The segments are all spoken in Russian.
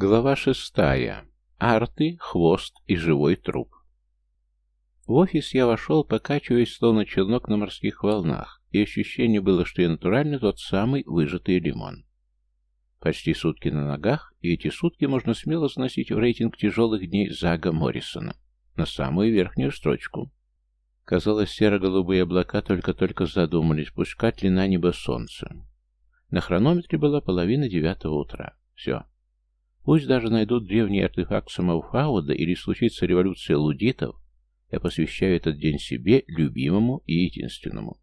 Глава шестая. Арты, хвост и живой труп. В офис я вошел, покачиваясь, словно челнок на морских волнах, и ощущение было, что я натурально тот самый выжатый лимон. Почти сутки на ногах, и эти сутки можно смело заносить в рейтинг тяжелых дней Зага Моррисона, на самую верхнюю строчку. Казалось, серо-голубые облака только-только задумались, пускать ли на небо солнце. На хронометре была половина девятого утра. Все. Пусть даже найдут древний артефакт самого Фауда или случится революция лудитов, я посвящаю этот день себе, любимому и единственному.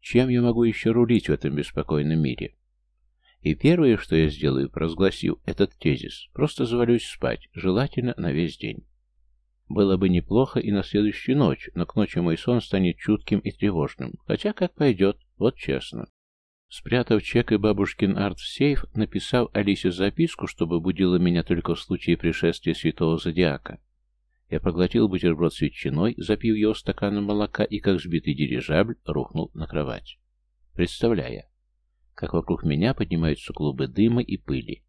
Чем я могу еще рулить в этом беспокойном мире? И первое, что я сделаю, провозгласив этот тезис, просто завалюсь спать, желательно на весь день. Было бы неплохо и на следующую ночь, но к ночи мой сон станет чутким и тревожным, хотя как пойдет, вот честно. Спрятав чек и бабушкин арт в сейф, написал Алисе записку, чтобы будила меня только в случае пришествия святого зодиака. Я проглотил бутерброд с ветчиной, запив его стаканом молока и, как сбитый дирижабль, рухнул на кровать. Представляя, как вокруг меня поднимаются клубы дыма и пыли.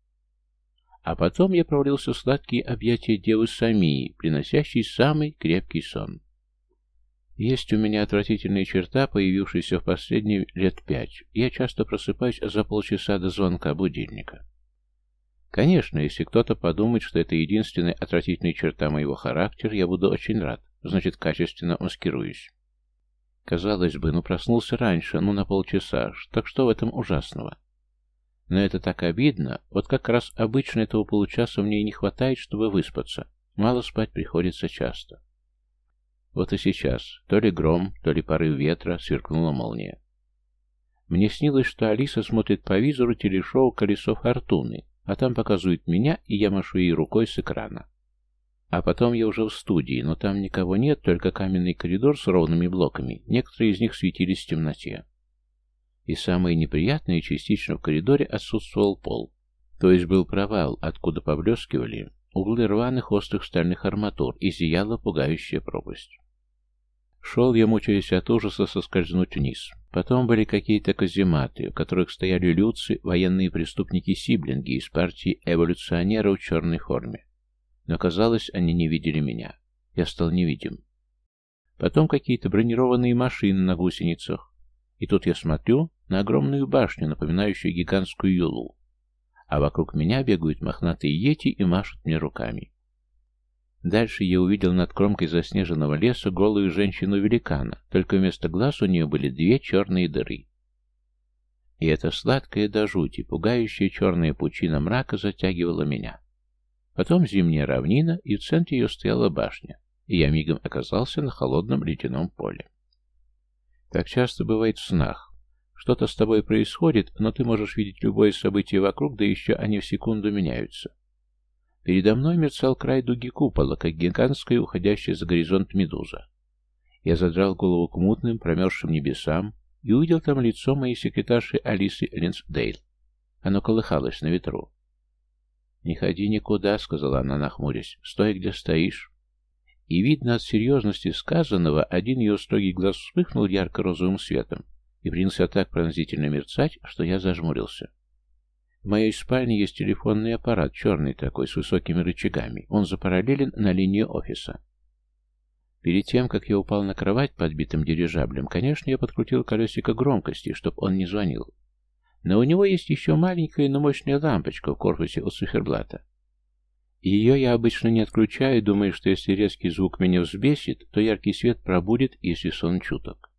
А потом я провалился в сладкие объятия девы Самии, приносящей самый крепкий сон. Есть у меня отвратительная черта, появившаяся в последние лет пять. Я часто просыпаюсь за полчаса до звонка будильника. Конечно, если кто-то подумает, что это единственная отвратительная черта моего характера, я буду очень рад. Значит, качественно маскируюсь. Казалось бы, ну проснулся раньше, ну на полчаса, так что в этом ужасного? Но это так обидно, вот как раз обычно этого получаса мне и не хватает, чтобы выспаться. Мало спать приходится часто. Вот и сейчас, то ли гром, то ли порыв ветра, сверкнула молния. Мне снилось, что Алиса смотрит по визору телешоу «Колесо фортуны», а там показывают меня, и я машу ей рукой с экрана. А потом я уже в студии, но там никого нет, только каменный коридор с ровными блоками, некоторые из них светились в темноте. И самое неприятное, частично в коридоре отсутствовал пол. То есть был провал, откуда поблескивали углы рваных острых стальных арматур, и зияла пугающая пропасть. Шел я, мучаясь от ужаса, соскользнуть вниз. Потом были какие-то казематы, в которых стояли люцы, военные преступники-сиблинги из партии эволюционеров в черной форме. Но, казалось, они не видели меня. Я стал невидим. Потом какие-то бронированные машины на гусеницах. И тут я смотрю на огромную башню, напоминающую гигантскую юлу. А вокруг меня бегают мохнатые йети и машут мне руками. Дальше я увидел над кромкой заснеженного леса голую женщину-великана, только вместо глаз у нее были две черные дыры. И эта сладкая до жути, пугающая черная пучина мрака затягивала меня. Потом зимняя равнина, и в центре ее стояла башня, и я мигом оказался на холодном ледяном поле. Так часто бывает в снах. Что-то с тобой происходит, но ты можешь видеть любое событие вокруг, да еще они в секунду меняются. Передо мной мерцал край дуги купола, как гигантская, уходящая за горизонт медуза. Я задрал голову к мутным, промерзшим небесам и увидел там лицо моей секретарши Алисы Линсдейл. Оно колыхалось на ветру. «Не ходи никуда», — сказала она, нахмурясь. «Стой, где стоишь». И, видно от серьезности сказанного, один ее строгий глаз вспыхнул ярко-розовым светом и принялся так пронзительно мерцать, что я зажмурился. В моей спальне есть телефонный аппарат, черный такой, с высокими рычагами. Он запараллелен на линию офиса. Перед тем, как я упал на кровать подбитым дирижаблем, конечно, я подкрутил колесико громкости, чтобы он не звонил. Но у него есть еще маленькая, но мощная лампочка в корпусе от циферблата. Ее я обычно не отключаю, думая, что если резкий звук меня взбесит, то яркий свет пробудет, если сон чуток.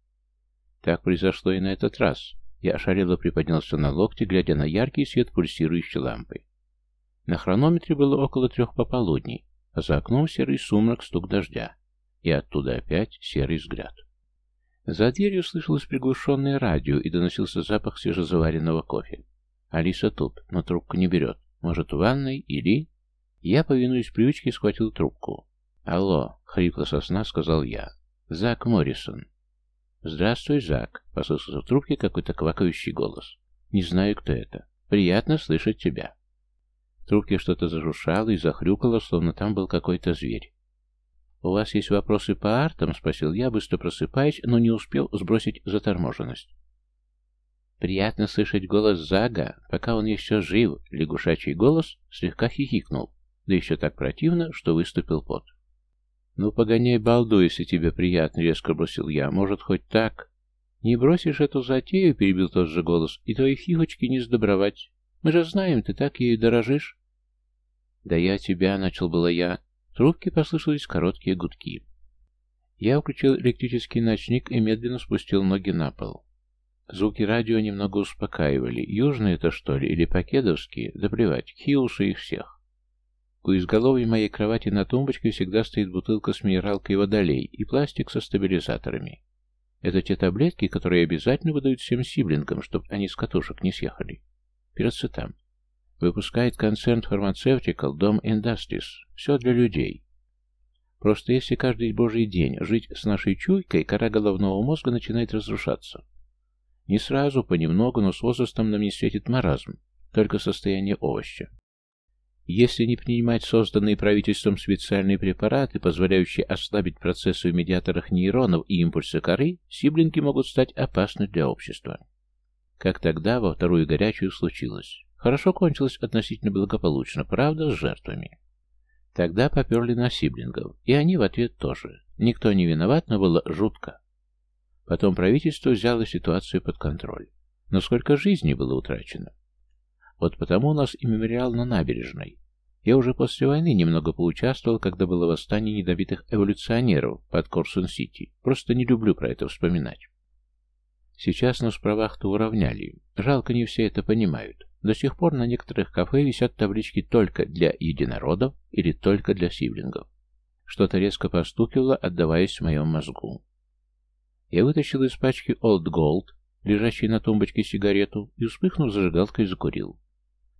Так произошло и на этот раз. Я ошалело приподнялся на локте, глядя на яркий свет пульсирующей лампы. На хронометре было около трех пополудней, а за окном серый сумрак, стук дождя. И оттуда опять серый взгляд. За дверью слышалось приглушенное радио и доносился запах свежезаваренного кофе. Алиса тут, но трубку не берет. Может, в ванной или... Я, повинуясь привычке, схватил трубку. «Алло», — хрипло со сна сказал я. «Зак Моррисон». «Здравствуй, Зак», — послышался в трубке какой-то квакающий голос. «Не знаю, кто это. Приятно слышать тебя». В трубке что-то зажушало и захрюкало, словно там был какой-то зверь. «У вас есть вопросы по артам?» — спросил я, быстро просыпаясь, но не успел сбросить заторможенность. Приятно слышать голос Зага, пока он еще жив. Лягушачий голос слегка хихикнул, да еще так противно, что выступил пот. «Ну, погоняй балду, если тебе приятно», — резко бросил я. «Может, хоть так?» «Не бросишь эту затею», — перебил тот же голос, — «и твои фигочки не сдобровать. Мы же знаем, ты так ею дорожишь». «Да я тебя», — начал было я. В трубке послышались короткие гудки. Я включил электрический ночник и медленно спустил ноги на пол. Звуки радио немного успокаивали. Южные это что ли, или покедовские? Да плевать, хиусы их всех. У изголовья моей кровати на тумбочке всегда стоит бутылка с минералкой водолей и пластик со стабилизаторами. Это те таблетки, которые обязательно выдают всем сиблингам, чтобы они с катушек не съехали. Пироцетам. Выпускает концерн Pharmaceutical Dom Industries. Все для людей. Просто если каждый божий день жить с нашей чуйкой, кора головного мозга начинает разрушаться. Не сразу, понемногу, но с возрастом нам не светит маразм, только состояние овоща. Если не принимать созданные правительством специальные препараты, позволяющие ослабить процессы в медиаторах нейронов и импульсы коры, сиблинги могут стать опасны для общества. Как тогда, во вторую горячую, случилось. Хорошо кончилось относительно благополучно, правда, с жертвами. Тогда поперли на сиблингов, и они в ответ тоже. Никто не виноват, но было жутко. Потом правительство взяло ситуацию под контроль. Но сколько жизней было утрачено? Вот потому у нас и мемориал на набережной. Я уже после войны немного поучаствовал, когда было восстание недобитых эволюционеров под Корсун-Сити. Просто не люблю про это вспоминать. Сейчас нас в правах-то уравняли. Жалко, не все это понимают. До сих пор на некоторых кафе висят таблички только для единородов или только для сиблингов. Что-то резко постукивало, отдаваясь в моем мозгу. Я вытащил из пачки Old Gold, лежащей на тумбочке сигарету, и, вспыхнув зажигалкой, закурил.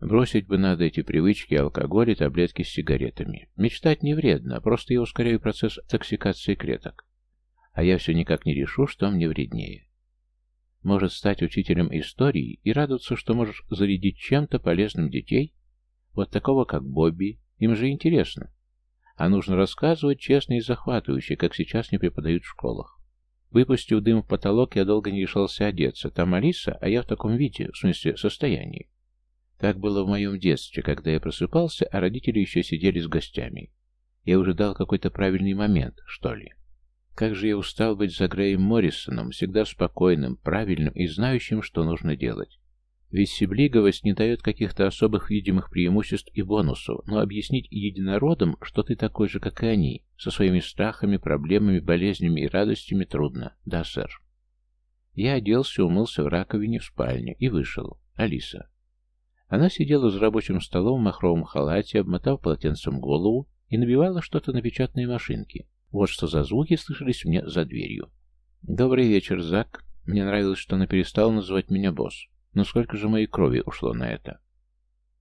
Бросить бы надо эти привычки, алкоголь и таблетки с сигаретами. Мечтать не вредно, просто я ускоряю процесс токсикации клеток. А я все никак не решу, что мне вреднее. Может стать учителем истории и радоваться, что можешь зарядить чем-то полезным детей? Вот такого, как Бобби. Им же интересно. А нужно рассказывать честно и захватывающе, как сейчас не преподают в школах. Выпустив дым в потолок, я долго не решался одеться. Там Алиса, а я в таком виде, в смысле состоянии. Так было в моем детстве, когда я просыпался, а родители еще сидели с гостями. Я уже дал какой-то правильный момент, что ли. Как же я устал быть за Греем Моррисоном, всегда спокойным, правильным и знающим, что нужно делать. Ведь сиблиговость не дает каких-то особых видимых преимуществ и бонусов, но объяснить единородам, что ты такой же, как и они, со своими страхами, проблемами, болезнями и радостями трудно. Да, сэр. Я оделся, умылся в раковине в спальне и вышел. Алиса. Она сидела за рабочим столом в махровом халате, обмотав полотенцем голову и набивала что-то на печатной машинке. Вот что за звуки слышались мне за дверью. «Добрый вечер, Зак. Мне нравилось, что она перестала называть меня босс. Но сколько же моей крови ушло на это?»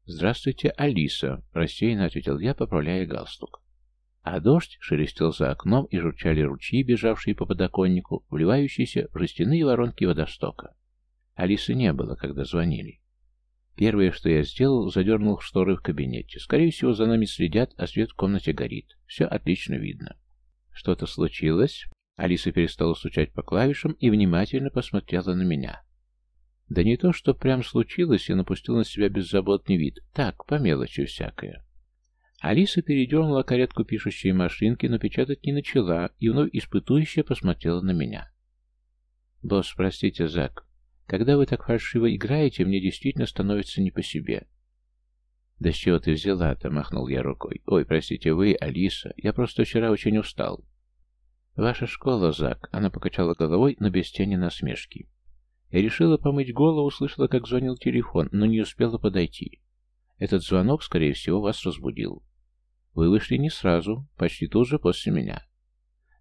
«Здравствуйте, Алиса», — рассеянно ответил я, поправляя галстук. А дождь шелестел за окном, и журчали ручьи, бежавшие по подоконнику, вливающиеся в жестяные воронки водостока. Алисы не было, когда звонили. Первое, что я сделал, задернул шторы в кабинете. Скорее всего, за нами следят, а свет в комнате горит. Все отлично видно. «Что-то случилось?» Алиса перестала стучать по клавишам и внимательно посмотрела на меня. Да не то, что прям случилось, я напустил на себя беззаботный вид. Так, по мелочи всякое. Алиса передернула каретку пишущей машинки, но печатать не начала, и вновь испытующе посмотрела на меня. «Босс, простите, Зак, когда вы так фальшиво играете, мне действительно становится не по себе. «Да с чего ты взяла-то?» — махнул я рукой. «Ой, простите, вы, Алиса. Я просто вчера очень устал». «Ваша школа, Зак», — она покачала головой, но без тени насмешки. Я решила помыть голову, услышала, как звонил телефон, но не успела подойти. Этот звонок, скорее всего, вас разбудил. Вы вышли не сразу, почти тут же после меня.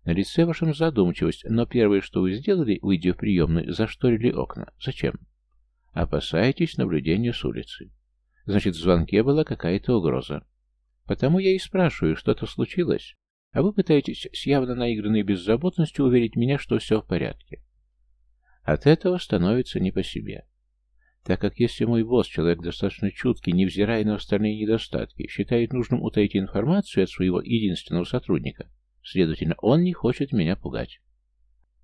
На лице вашем задумчивость, но первое, что вы сделали, выйдя в приемную, зашторили окна. Зачем? Опасаетесь наблюдения с улицы. Значит, в звонке была какая-то угроза. Потому я и спрашиваю, что-то случилось? А вы пытаетесь с явно наигранной беззаботностью уверить меня, что все в порядке. От этого становится не по себе. Так как если мой босс, человек достаточно чуткий, невзирая на остальные недостатки, считает нужным утаить информацию от своего единственного сотрудника, следовательно, он не хочет меня пугать.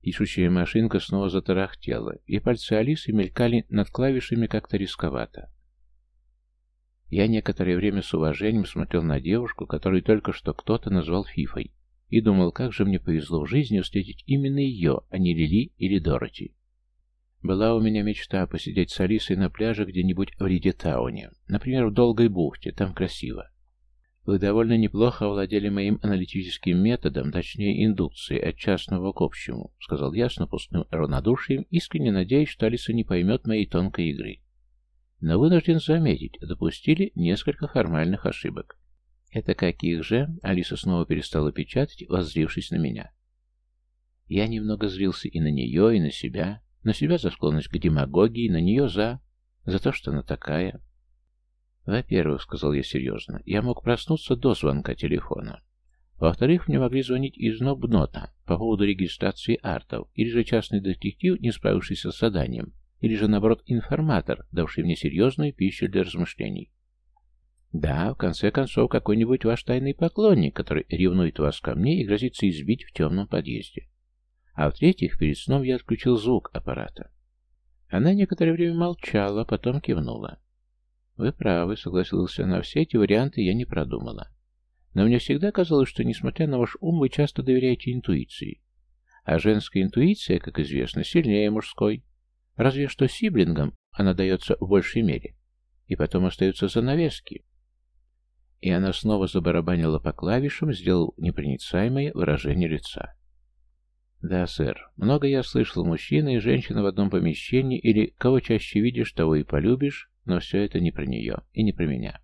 Пишущая машинка снова затарахтела, и пальцы Алисы мелькали над клавишами как-то рисковато. Я некоторое время с уважением смотрел на девушку, которую только что кто-то назвал Фифой, и думал, как же мне повезло в жизни встретить именно ее, а не Лили или Дороти. Была у меня мечта посидеть с Алисой на пляже где-нибудь в Ридетауне, например, в Долгой бухте, там красиво. Вы довольно неплохо овладели моим аналитическим методом, точнее индукцией от частного к общему, сказал я с напускным равнодушием, искренне надеясь, что Алиса не поймет моей тонкой игры. Но вынужден заметить, допустили несколько формальных ошибок. Это каких же? Алиса снова перестала печатать, воззрившись на меня. Я немного злился и на нее, и на себя. На себя за склонность к демагогии, на нее за... за то, что она такая. «Во-первых, — сказал я серьезно, — я мог проснуться до звонка телефона. Во-вторых, мне могли звонить из Нобнота по поводу регистрации артов, или же частный детектив, не справившийся с заданием, или же, наоборот, информатор, давший мне серьезную пищу для размышлений. Да, в конце концов, какой-нибудь ваш тайный поклонник, который ревнует вас ко мне и грозится избить в темном подъезде. А в-третьих, перед сном я отключил звук аппарата. Она некоторое время молчала, потом кивнула. «Вы правы», — согласился она, — «все эти варианты я не продумала. Но мне всегда казалось, что, несмотря на ваш ум, вы часто доверяете интуиции. А женская интуиция, как известно, сильнее мужской. Разве что сиблингам она дается в большей мере. И потом остаются занавески». И она снова забарабанила по клавишам, сделал непроницаемое выражение лица. «Да, сэр. Много я слышал, мужчина и женщина в одном помещении, или кого чаще видишь, того и полюбишь, но все это не про нее и не про меня.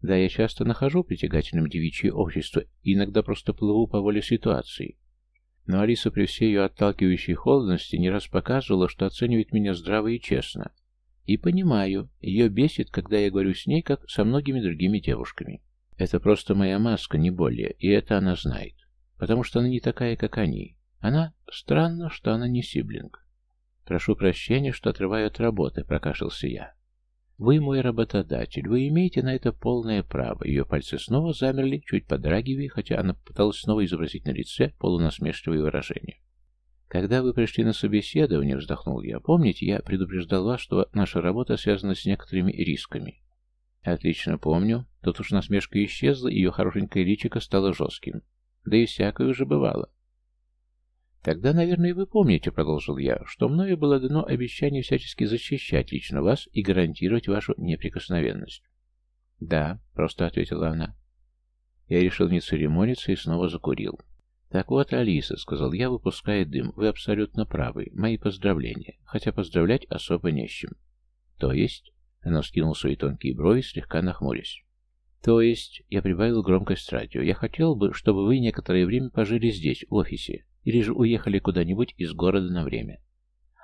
Да, я часто нахожу притягательным девичье общество и иногда просто плыву по воле ситуации. Но Алиса при всей ее отталкивающей холодности не раз показывала, что оценивает меня здраво и честно. И понимаю, ее бесит, когда я говорю с ней, как со многими другими девушками. Это просто моя маска, не более, и это она знает. Потому что она не такая, как они. Она... Странно, что она не сиблинг. Прошу прощения, что отрываю от работы, прокашлялся я. Вы мой работодатель, вы имеете на это полное право. Ее пальцы снова замерли, чуть подрагивая, хотя она пыталась снова изобразить на лице полунасмешливое выражение. Когда вы пришли на собеседование, вздохнул я, помните, я предупреждал вас, что наша работа связана с некоторыми рисками. Отлично помню. Тут уж насмешка исчезла, и ее хорошенькое личико стало жестким. Да и всякое уже бывало. «Тогда, наверное, вы помните, — продолжил я, — что мною было дано обещание всячески защищать лично вас и гарантировать вашу неприкосновенность». «Да», — просто ответила она. Я решил не церемониться и снова закурил. «Так вот, Алиса», — сказал я, выпуская дым, — «вы абсолютно правы. Мои поздравления. Хотя поздравлять особо не с чем». «То есть?» — она вскинула свои тонкие брови, слегка нахмурясь. «То есть...» — я прибавил громкость радио. «Я хотел бы, чтобы вы некоторое время пожили здесь, в офисе, или же уехали куда-нибудь из города на время.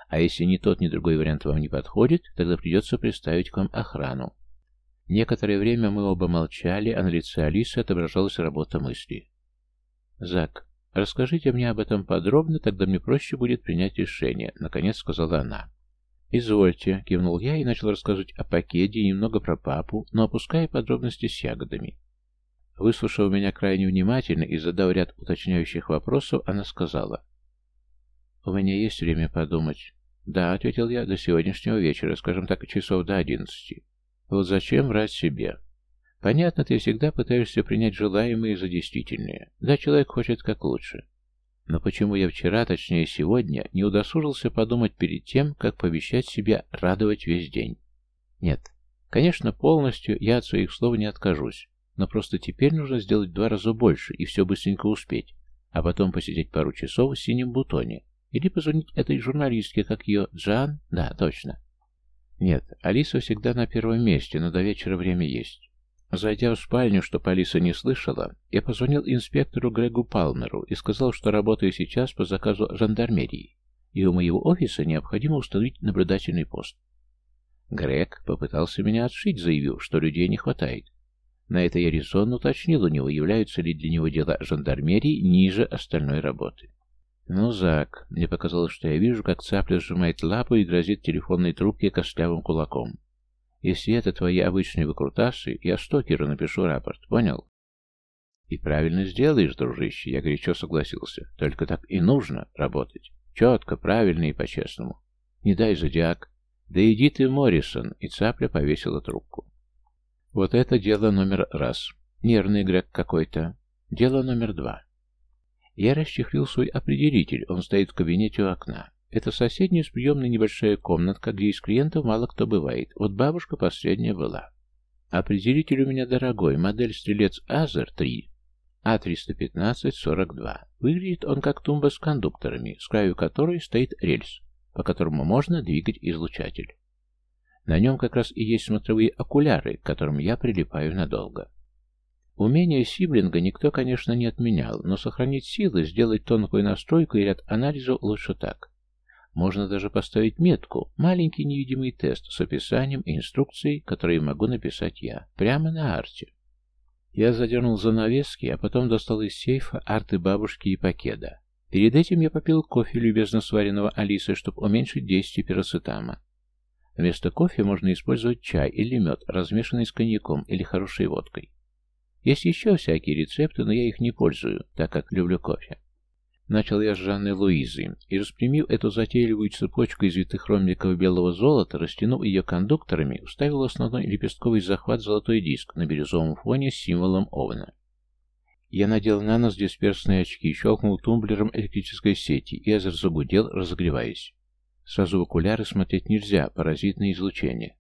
А если ни тот, ни другой вариант вам не подходит, тогда придется представить к вам охрану. Некоторое время мы оба молчали, а на лице Алисы отображалась работа мысли. «Зак, расскажите мне об этом подробно, тогда мне проще будет принять решение», — наконец сказала она. «Извольте», — кивнул я и начал рассказывать о пакете и немного про папу, но опуская подробности с ягодами. Выслушав меня крайне внимательно и задав ряд уточняющих вопросов, она сказала. «У меня есть время подумать». «Да», — ответил я, — «до сегодняшнего вечера, скажем так, часов до одиннадцати». «Вот зачем врать себе?» «Понятно, ты всегда пытаешься принять желаемое за действительное. Да, человек хочет как лучше. Но почему я вчера, точнее сегодня, не удосужился подумать перед тем, как пообещать себя радовать весь день? Нет, конечно, полностью я от своих слов не откажусь. Но просто теперь нужно сделать два раза больше и все быстренько успеть, а потом посидеть пару часов в синем бутоне. Или позвонить этой журналистке, как ее, Джан? Да, точно. Нет, Алиса всегда на первом месте, но до вечера время есть. Зайдя в спальню, чтобы Алиса не слышала, я позвонил инспектору Грегу Палмеру и сказал, что работаю сейчас по заказу жандармерии, и у моего офиса необходимо установить наблюдательный пост. Грег попытался меня отшить, заявив, что людей не хватает. На это я резонно уточнил у него, являются ли для него дела жандармерии ниже остальной работы. «Ну, Зак, мне показалось, что я вижу, как цапля сжимает лапу и грозит телефонной трубке костлявым кулаком. Если это твои обычные выкрутасы, я Стокеру напишу рапорт, понял?» «И правильно сделаешь, дружище», — я горячо согласился. «Только так и нужно работать. Четко, правильно и по-честному. Не дай зодиак. Да иди ты, Моррисон, и цапля повесила трубку. Вот это дело номер раз. Нервный Грег какой-то. Дело номер два. Я расчехлил свой определитель, он стоит в кабинете у окна. Это соседняя с приемной небольшая комнатка, где из клиентов мало кто бывает. Вот бабушка последняя была. Определитель у меня дорогой, модель Стрелец Азер 3, А315-42. Выглядит он как тумба с кондукторами, с краю которой стоит рельс, по которому можно двигать излучатель. На нем как раз и есть смотровые окуляры, к которым я прилипаю надолго. Умение Сиблинга никто, конечно, не отменял, но сохранить силы, сделать тонкую настройку и ряд анализов лучше так. Можно даже поставить метку, маленький невидимый тест с описанием и инструкцией, которые могу написать я, прямо на арте. Я задернул занавески, а потом достал из сейфа арты бабушки и пакета. Перед этим я попил кофе, любезно сваренного Алисой, чтобы уменьшить действие пирацетама. Вместо кофе можно использовать чай или мед, размешанный с коньяком или хорошей водкой. Есть еще всякие рецепты, но я их не пользую, так как люблю кофе. Начал я с Жанны Луизы, и, распрямив эту затейливую цепочку из витых ромбиков белого золота, растянув ее кондукторами, вставил основной лепестковый захват золотой диск на бирюзовом фоне с символом Овна. Я надел на нос дисперсные очки, щелкнул тумблером электрической сети, и Эзер загудел, разогреваясь. Сразу в окуляры смотреть нельзя, паразитное излучение.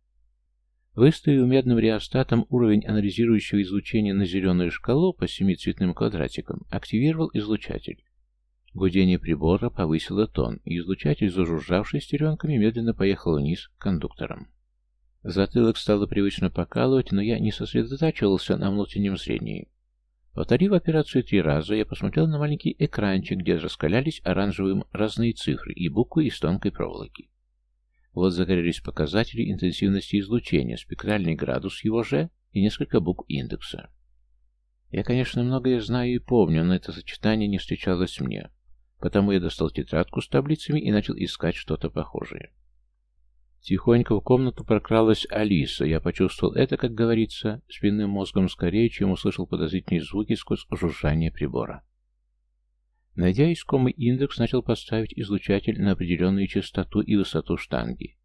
Выставив медным реостатом уровень анализирующего излучения на зеленую шкалу по семи цветным квадратикам, активировал излучатель. Гудение прибора повысило тон, и излучатель, зажужжавший стеренками, медленно поехал вниз к кондукторам. Затылок стало привычно покалывать, но я не сосредотачивался на внутреннем зрении. Повторив операцию три раза, я посмотрел на маленький экранчик, где раскалялись оранжевым разные цифры и буквы из тонкой проволоки. Вот загорелись показатели интенсивности излучения, спектральный градус его же и несколько букв индекса. Я, конечно, многое знаю и помню, но это сочетание не встречалось мне. Потому я достал тетрадку с таблицами и начал искать что-то похожее. Тихонько в комнату прокралась Алиса. Я почувствовал это, как говорится, спинным мозгом скорее, чем услышал подозрительные звуки сквозь жужжание прибора. Найдя искомый индекс, начал поставить излучатель на определенную частоту и высоту штанги.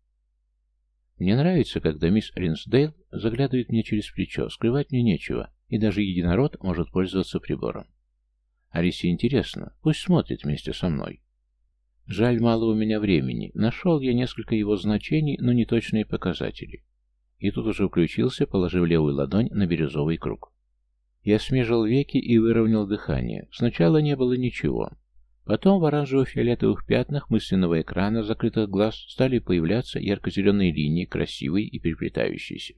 Мне нравится, когда мисс Ринсдейл заглядывает мне через плечо, скрывать мне нечего, и даже единород может пользоваться прибором. Алисе интересно, пусть смотрит вместе со мной. Жаль, мало у меня времени. Нашел я несколько его значений, но не точные показатели. И тут уже включился, положив левую ладонь на бирюзовый круг. Я смежил веки и выровнял дыхание. Сначала не было ничего. Потом в оранжево-фиолетовых пятнах мысленного экрана закрытых глаз стали появляться ярко-зеленые линии, красивые и переплетающиеся.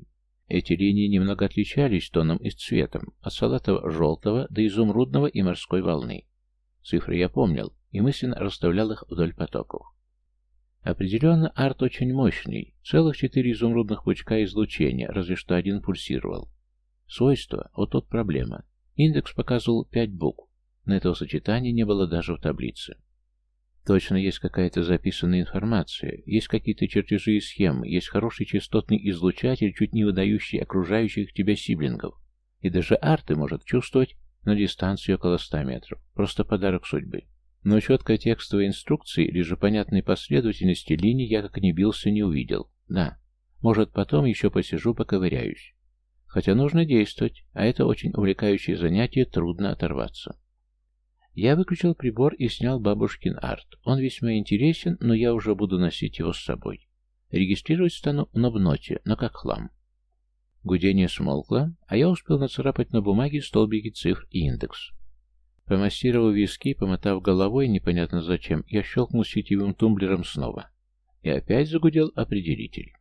Эти линии немного отличались тоном и цветом, от салатово-желтого до изумрудного и морской волны. Цифры я помнил, и мысленно расставлял их вдоль потоков. Определенно, арт очень мощный. Целых четыре изумрудных пучка излучения, разве что один пульсировал. Свойства, вот тут проблема. Индекс показывал пять букв, но этого сочетания не было даже в таблице. Точно есть какая-то записанная информация, есть какие-то чертежи и схемы, есть хороший частотный излучатель, чуть не выдающий окружающих тебя сиблингов. И даже арты может чувствовать на дистанции около 100 метров. Просто подарок судьбы. Но четкой текстовой инструкции или же понятной последовательности линий я как не бился не увидел. Да, может потом еще посижу, поковыряюсь. Хотя нужно действовать, а это очень увлекающее занятие, трудно оторваться. Я выключил прибор и снял бабушкин арт. Он весьма интересен, но я уже буду носить его с собой. Регистрировать стану на бноте, но как хлам. Гудение смолкло, а я успел нацарапать на бумаге столбики цифр и индекс. Помассировав виски, помотав головой, непонятно зачем, я щелкнул сетевым тумблером снова. И опять загудел определитель.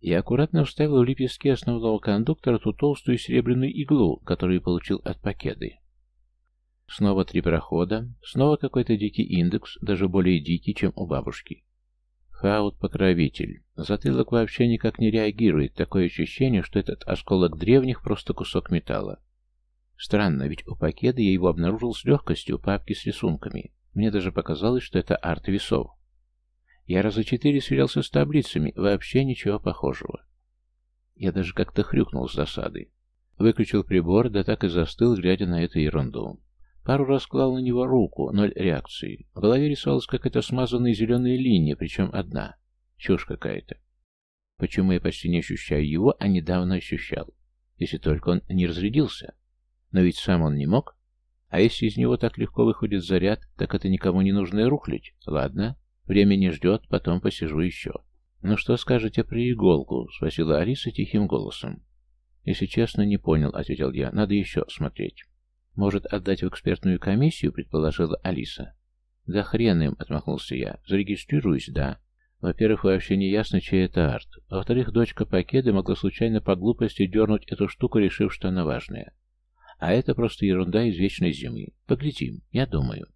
Я аккуратно вставил в лепестки основного кондуктора ту толстую серебряную иглу, которую получил от пакеты. Снова три прохода, снова какой-то дикий индекс, даже более дикий, чем у бабушки. Хаут-покровитель. Затылок вообще никак не реагирует, такое ощущение, что этот осколок древних просто кусок металла. Странно, ведь у пакета я его обнаружил с легкостью, папки с рисунками. Мне даже показалось, что это арт весов. Я раза четыре сверялся с таблицами, вообще ничего похожего. Я даже как-то хрюкнул с досады. Выключил прибор, да так и застыл, глядя на эту ерунду. Пару раз клал на него руку, ноль реакции. В голове рисовалась какая-то смазанная зеленая линия, причем одна. Чушь какая-то. Почему я почти не ощущаю его, а недавно ощущал? Если только он не разрядился. Но ведь сам он не мог. А если из него так легко выходит заряд, так это никому не нужная рухлядь. Ладно, время не ждет, потом посижу еще. «Ну что скажете про иголку?» — спросила Алиса тихим голосом. «Если честно, не понял», — ответил я. «Надо еще смотреть». «Может, отдать в экспертную комиссию?» — предположила Алиса. «Да хрен им», — отмахнулся я. «Зарегистрируюсь, да. Во-первых, вообще не ясно, чей это арт. Во-вторых, дочка Покеды могла случайно по глупости дернуть эту штуку, решив, что она важная. А это просто ерунда из вечной зимы. Поглядим, я думаю».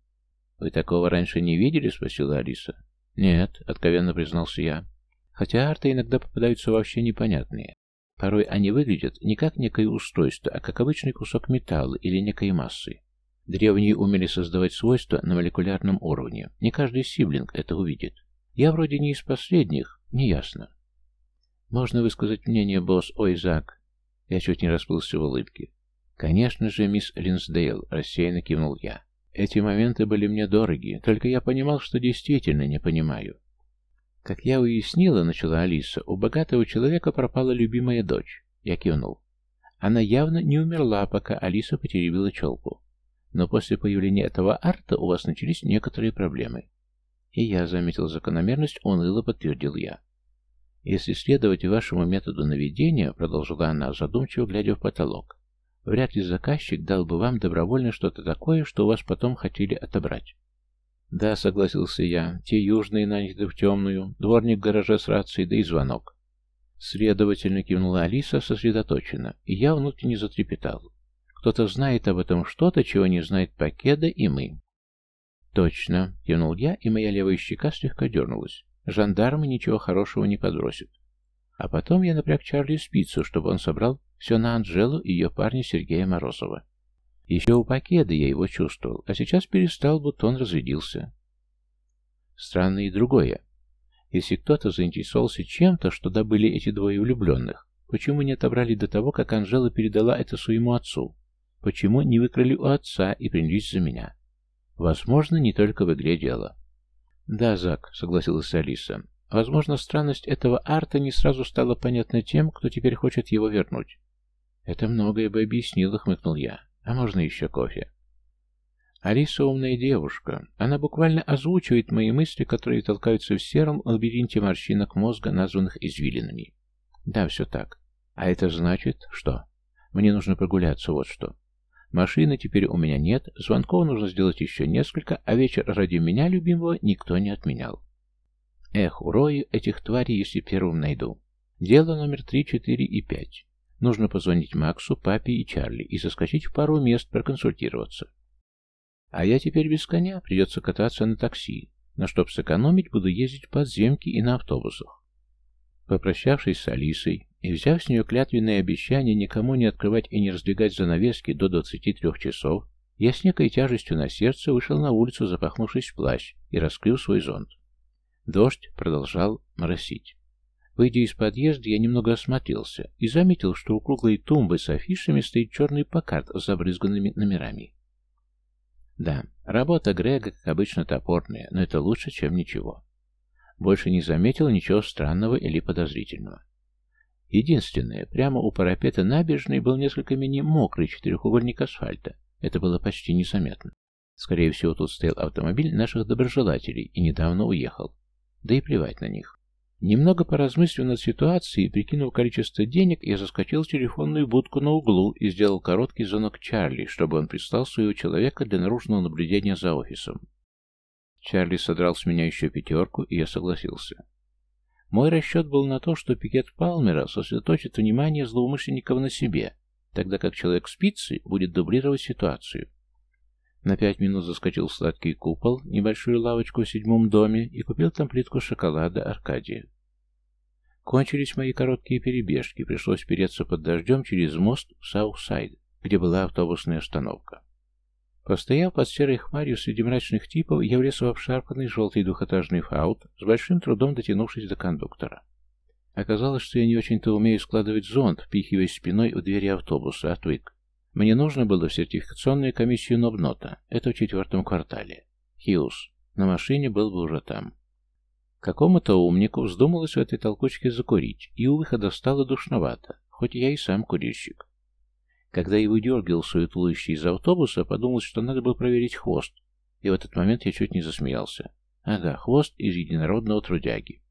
«Вы такого раньше не видели?» — спросила Алиса. «Нет», — откровенно признался я. Хотя арты иногда попадаются вообще непонятные. Порой они выглядят не как некое устройство, а как обычный кусок металла или некой массы. Древние умели создавать свойства на молекулярном уровне. Не каждый сиблинг это увидит. Я вроде не из последних, неясно. Можно высказать мнение, босс, ой, Зак. Я чуть не расплылся в улыбке. Конечно же, мисс Линсдейл, рассеянно кивнул я. Эти моменты были мне дороги, только я понимал, что действительно не понимаю. Как я уяснила, начала Алиса, у богатого человека пропала любимая дочь. Я кивнул. Она явно не умерла, пока Алиса потеребила челку. Но после появления этого арта у вас начались некоторые проблемы. И я заметил закономерность, уныло подтвердил я. Если следовать вашему методу наведения, продолжила она, задумчиво глядя в потолок, вряд ли заказчик дал бы вам добровольно что-то такое, что у вас потом хотели отобрать. «Да», — согласился я, — «те южные наняты в темную, дворник в гараже с рацией, да и звонок». Следовательно, кивнула Алиса сосредоточенно, и я внутренне затрепетал. Кто-то знает об этом что-то, чего не знает Покеда и мы. «Точно», — кивнул я, и моя левая щека слегка дернулась. «Жандармы ничего хорошего не подбросят». А потом я напряг Чарли спицу, чтобы он собрал все на Анжелу и ее парня Сергея Морозова. Еще у Пакеда я его чувствовал, а сейчас перестал, будто он разрядился. Странно и другое. Если кто-то заинтересовался чем-то, что добыли эти двое влюбленных, почему не отобрали до того, как Анжела передала это своему отцу? Почему не выкрали у отца и принялись за меня? Возможно, не только в игре дело. Да, Зак, согласилась Алиса. Возможно, странность этого арта не сразу стала понятна тем, кто теперь хочет его вернуть. Это многое бы объяснило, хмыкнул я. А можно еще кофе? Алиса умная девушка. Она буквально озвучивает мои мысли, которые толкаются в сером лабиринте морщинок мозга, названных извилинами. Да, все так. А это значит, что? Мне нужно прогуляться, вот что. Машины теперь у меня нет, звонков нужно сделать еще несколько, а вечер ради меня, любимого, никто не отменял. Эх, урою этих тварей, если первым найду. Дело номер три, четыре и пять. Нужно позвонить Максу, папе и Чарли и заскочить в пару мест проконсультироваться. А я теперь без коня, придется кататься на такси, но чтоб сэкономить, буду ездить в подземки и на автобусах. Попрощавшись с Алисой и взяв с нее клятвенное обещание никому не открывать и не раздвигать занавески до 23 часов, я с некой тяжестью на сердце вышел на улицу, запахнувшись в плащ, и раскрыл свой зонт. Дождь продолжал моросить. Выйдя из подъезда, я немного осмотрелся и заметил, что у круглой тумбы с афишами стоит черный покарт с забрызганными номерами. Да, работа Грега, как обычно, топорная, но это лучше, чем ничего. Больше не заметил ничего странного или подозрительного. Единственное, прямо у парапета набережной был несколько менее мокрый четырехугольник асфальта. Это было почти незаметно. Скорее всего, тут стоял автомобиль наших доброжелателей и недавно уехал. Да и плевать на них. Немного поразмыслив над ситуацией и прикинув количество денег, я заскочил в телефонную будку на углу и сделал короткий звонок Чарли, чтобы он прислал своего человека для наружного наблюдения за офисом. Чарли содрал с меня еще пятерку, и я согласился. Мой расчет был на то, что пикет Палмера сосредоточит внимание злоумышленников на себе, тогда как человек спицы будет дублировать ситуацию. На пять минут заскочил в сладкий купол, небольшую лавочку в седьмом доме, и купил там плитку шоколада Аркадия. Кончились мои короткие перебежки, пришлось переться под дождем через мост в Саутсайд, где была автобусная остановка. Постояв под серой хмарью среди мрачных типов, я влез в обшарпанный желтый двухэтажный фаут, с большим трудом дотянувшись до кондуктора. Оказалось, что я не очень-то умею складывать зонт, впихиваясь спиной в двери автобуса, отвык. Мне нужно было в сертификационную комиссию Нобнота. Это в четвертом квартале. Хьюз. На машине был бы уже там. Какому-то умнику вздумалось в этой толкучке закурить, и у выхода стало душновато, хоть я и сам курильщик. Когда я выдергивал свою туловище из автобуса, подумал, что надо было проверить хвост, и в этот момент я чуть не засмеялся. Ага, хвост из единородного трудяги.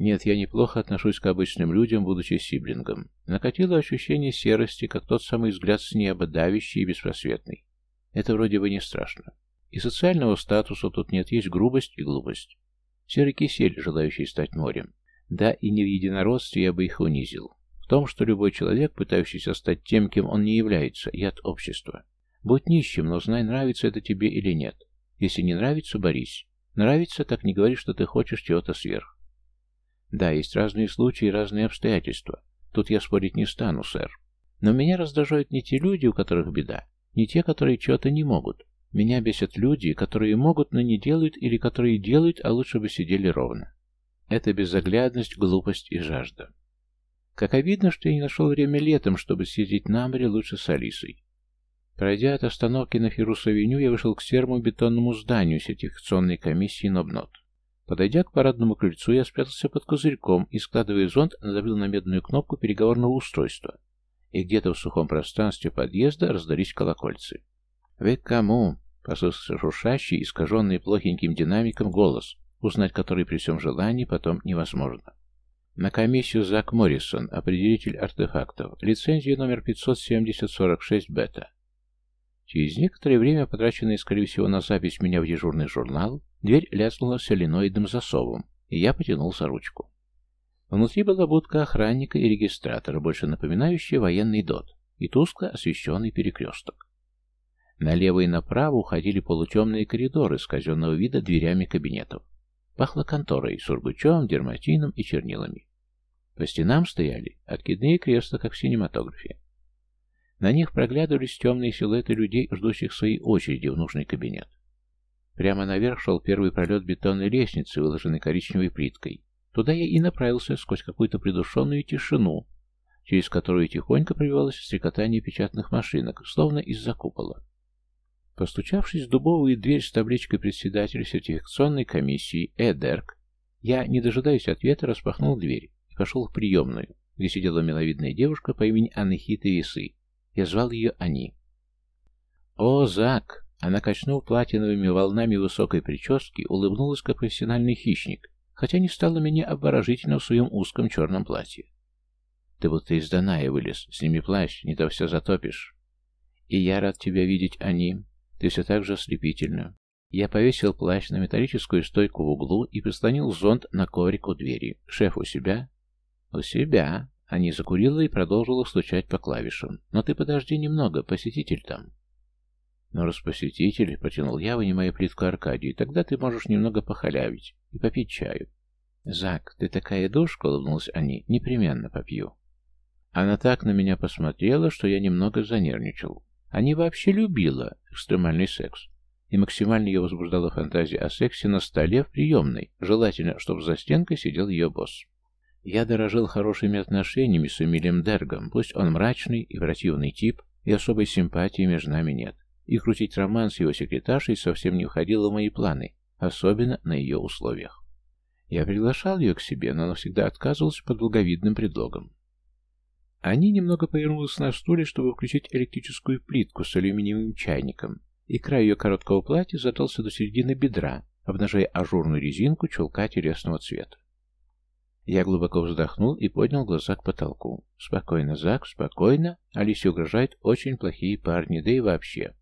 Нет, я неплохо отношусь к обычным людям, будучи сиблингом. Накатило ощущение серости, как тот самый взгляд с неба, давящий и беспросветный. Это вроде бы не страшно. И социального статуса тут нет, есть грубость и глупость. Серый кисель, желающий стать морем. Да, и не в единородстве я бы их унизил. В том, что любой человек, пытающийся стать тем, кем он не является, яд общества. Будь нищим, но знай, нравится это тебе или нет. Если не нравится, борись. Нравится, так не говори, что ты хочешь чего-то сверх. Да, есть разные случаи и разные обстоятельства. Тут я спорить не стану, сэр. Но меня раздражают не те люди, у которых беда, не те, которые чего-то не могут. Меня бесят люди, которые могут, но не делают, или которые делают, а лучше бы сидели ровно. Это безоглядность, глупость и жажда. Как обидно, что я не нашел время летом, чтобы съездить на море лучше с Алисой. Пройдя от остановки на Фирус-авеню, я вышел к серому бетонному зданию сертификационной комиссии Нобнот. Подойдя к парадному крыльцу, я спрятался под козырьком и, складывая зонт, надавил на медную кнопку переговорного устройства. И где-то в сухом пространстве подъезда раздались колокольцы. «Вы кому?» — послышался шуршащий, искаженный плохеньким динамиком голос, узнать который при всем желании потом невозможно. На комиссию Зак Моррисон, определитель артефактов, лицензия номер 57046 бета. Через некоторое время, потраченное, скорее всего, на запись меня в дежурный журнал, Дверь лязгнула соленоидным засовом, и я потянул за ручку. Внутри была будка охранника и регистратора, больше напоминающая военный дот, и тускло освещенный перекресток. Налево и направо уходили полутемные коридоры с казенного вида дверями кабинетов. Пахло конторой, сургучом, дерматином и чернилами. По стенам стояли откидные кресла, как в синематографе. На них проглядывались темные силуэты людей, ждущих своей очереди в нужный кабинет. Прямо наверх шел первый пролет бетонной лестницы, выложенной коричневой плиткой. Туда я и направился сквозь какую-то придушенную тишину, через которую тихонько пробивалось стрекотание печатных машинок, словно из-за купола. Постучавшись в дубовую дверь с табличкой председателя сертификационной комиссии «Эдерк», я, не дожидаясь ответа, распахнул дверь и пошел в приемную, где сидела миловидная девушка по имени Аннехита Весы. Я звал ее Ани. «О, Зак!» Она, качнув платиновыми волнами высокой прически, улыбнулась как профессиональный хищник, хотя не стала менее обворожительно в своем узком черном платье. «Ты будто из Даная вылез. Сними плащ, не то все затопишь». «И я рад тебя видеть, Ани. Ты все так же ослепительна». Я повесил плащ на металлическую стойку в углу и прислонил зонт на коврик у двери. «Шеф у себя?» «У себя». Ани закурила и продолжила стучать по клавишам. «Но ты подожди немного, посетитель там». «Но раз посетитель, — протянул я, вынимая плитку Аркадии, — тогда ты можешь немного похалявить и попить чаю». «Зак, ты такая душка!» — улыбнулась они. «Непременно попью». Она так на меня посмотрела, что я немного занервничал. Они вообще любила экстремальный секс. И максимально ее возбуждала фантазия о сексе на столе в приемной, желательно, чтобы за стенкой сидел ее босс. Я дорожил хорошими отношениями с Эмилием Дергом, пусть он мрачный и противный тип, и особой симпатии между нами нет и крутить роман с его секретаршей совсем не входило в мои планы, особенно на ее условиях. Я приглашал ее к себе, но она всегда отказывалась под благовидным предлогом. Они немного повернулись на стуле, чтобы включить электрическую плитку с алюминиевым чайником, и край ее короткого платья задался до середины бедра, обнажая ажурную резинку чулка телесного цвета. Я глубоко вздохнул и поднял глаза к потолку. Спокойно, Зак, спокойно. Алисе угрожают очень плохие парни, да и вообще.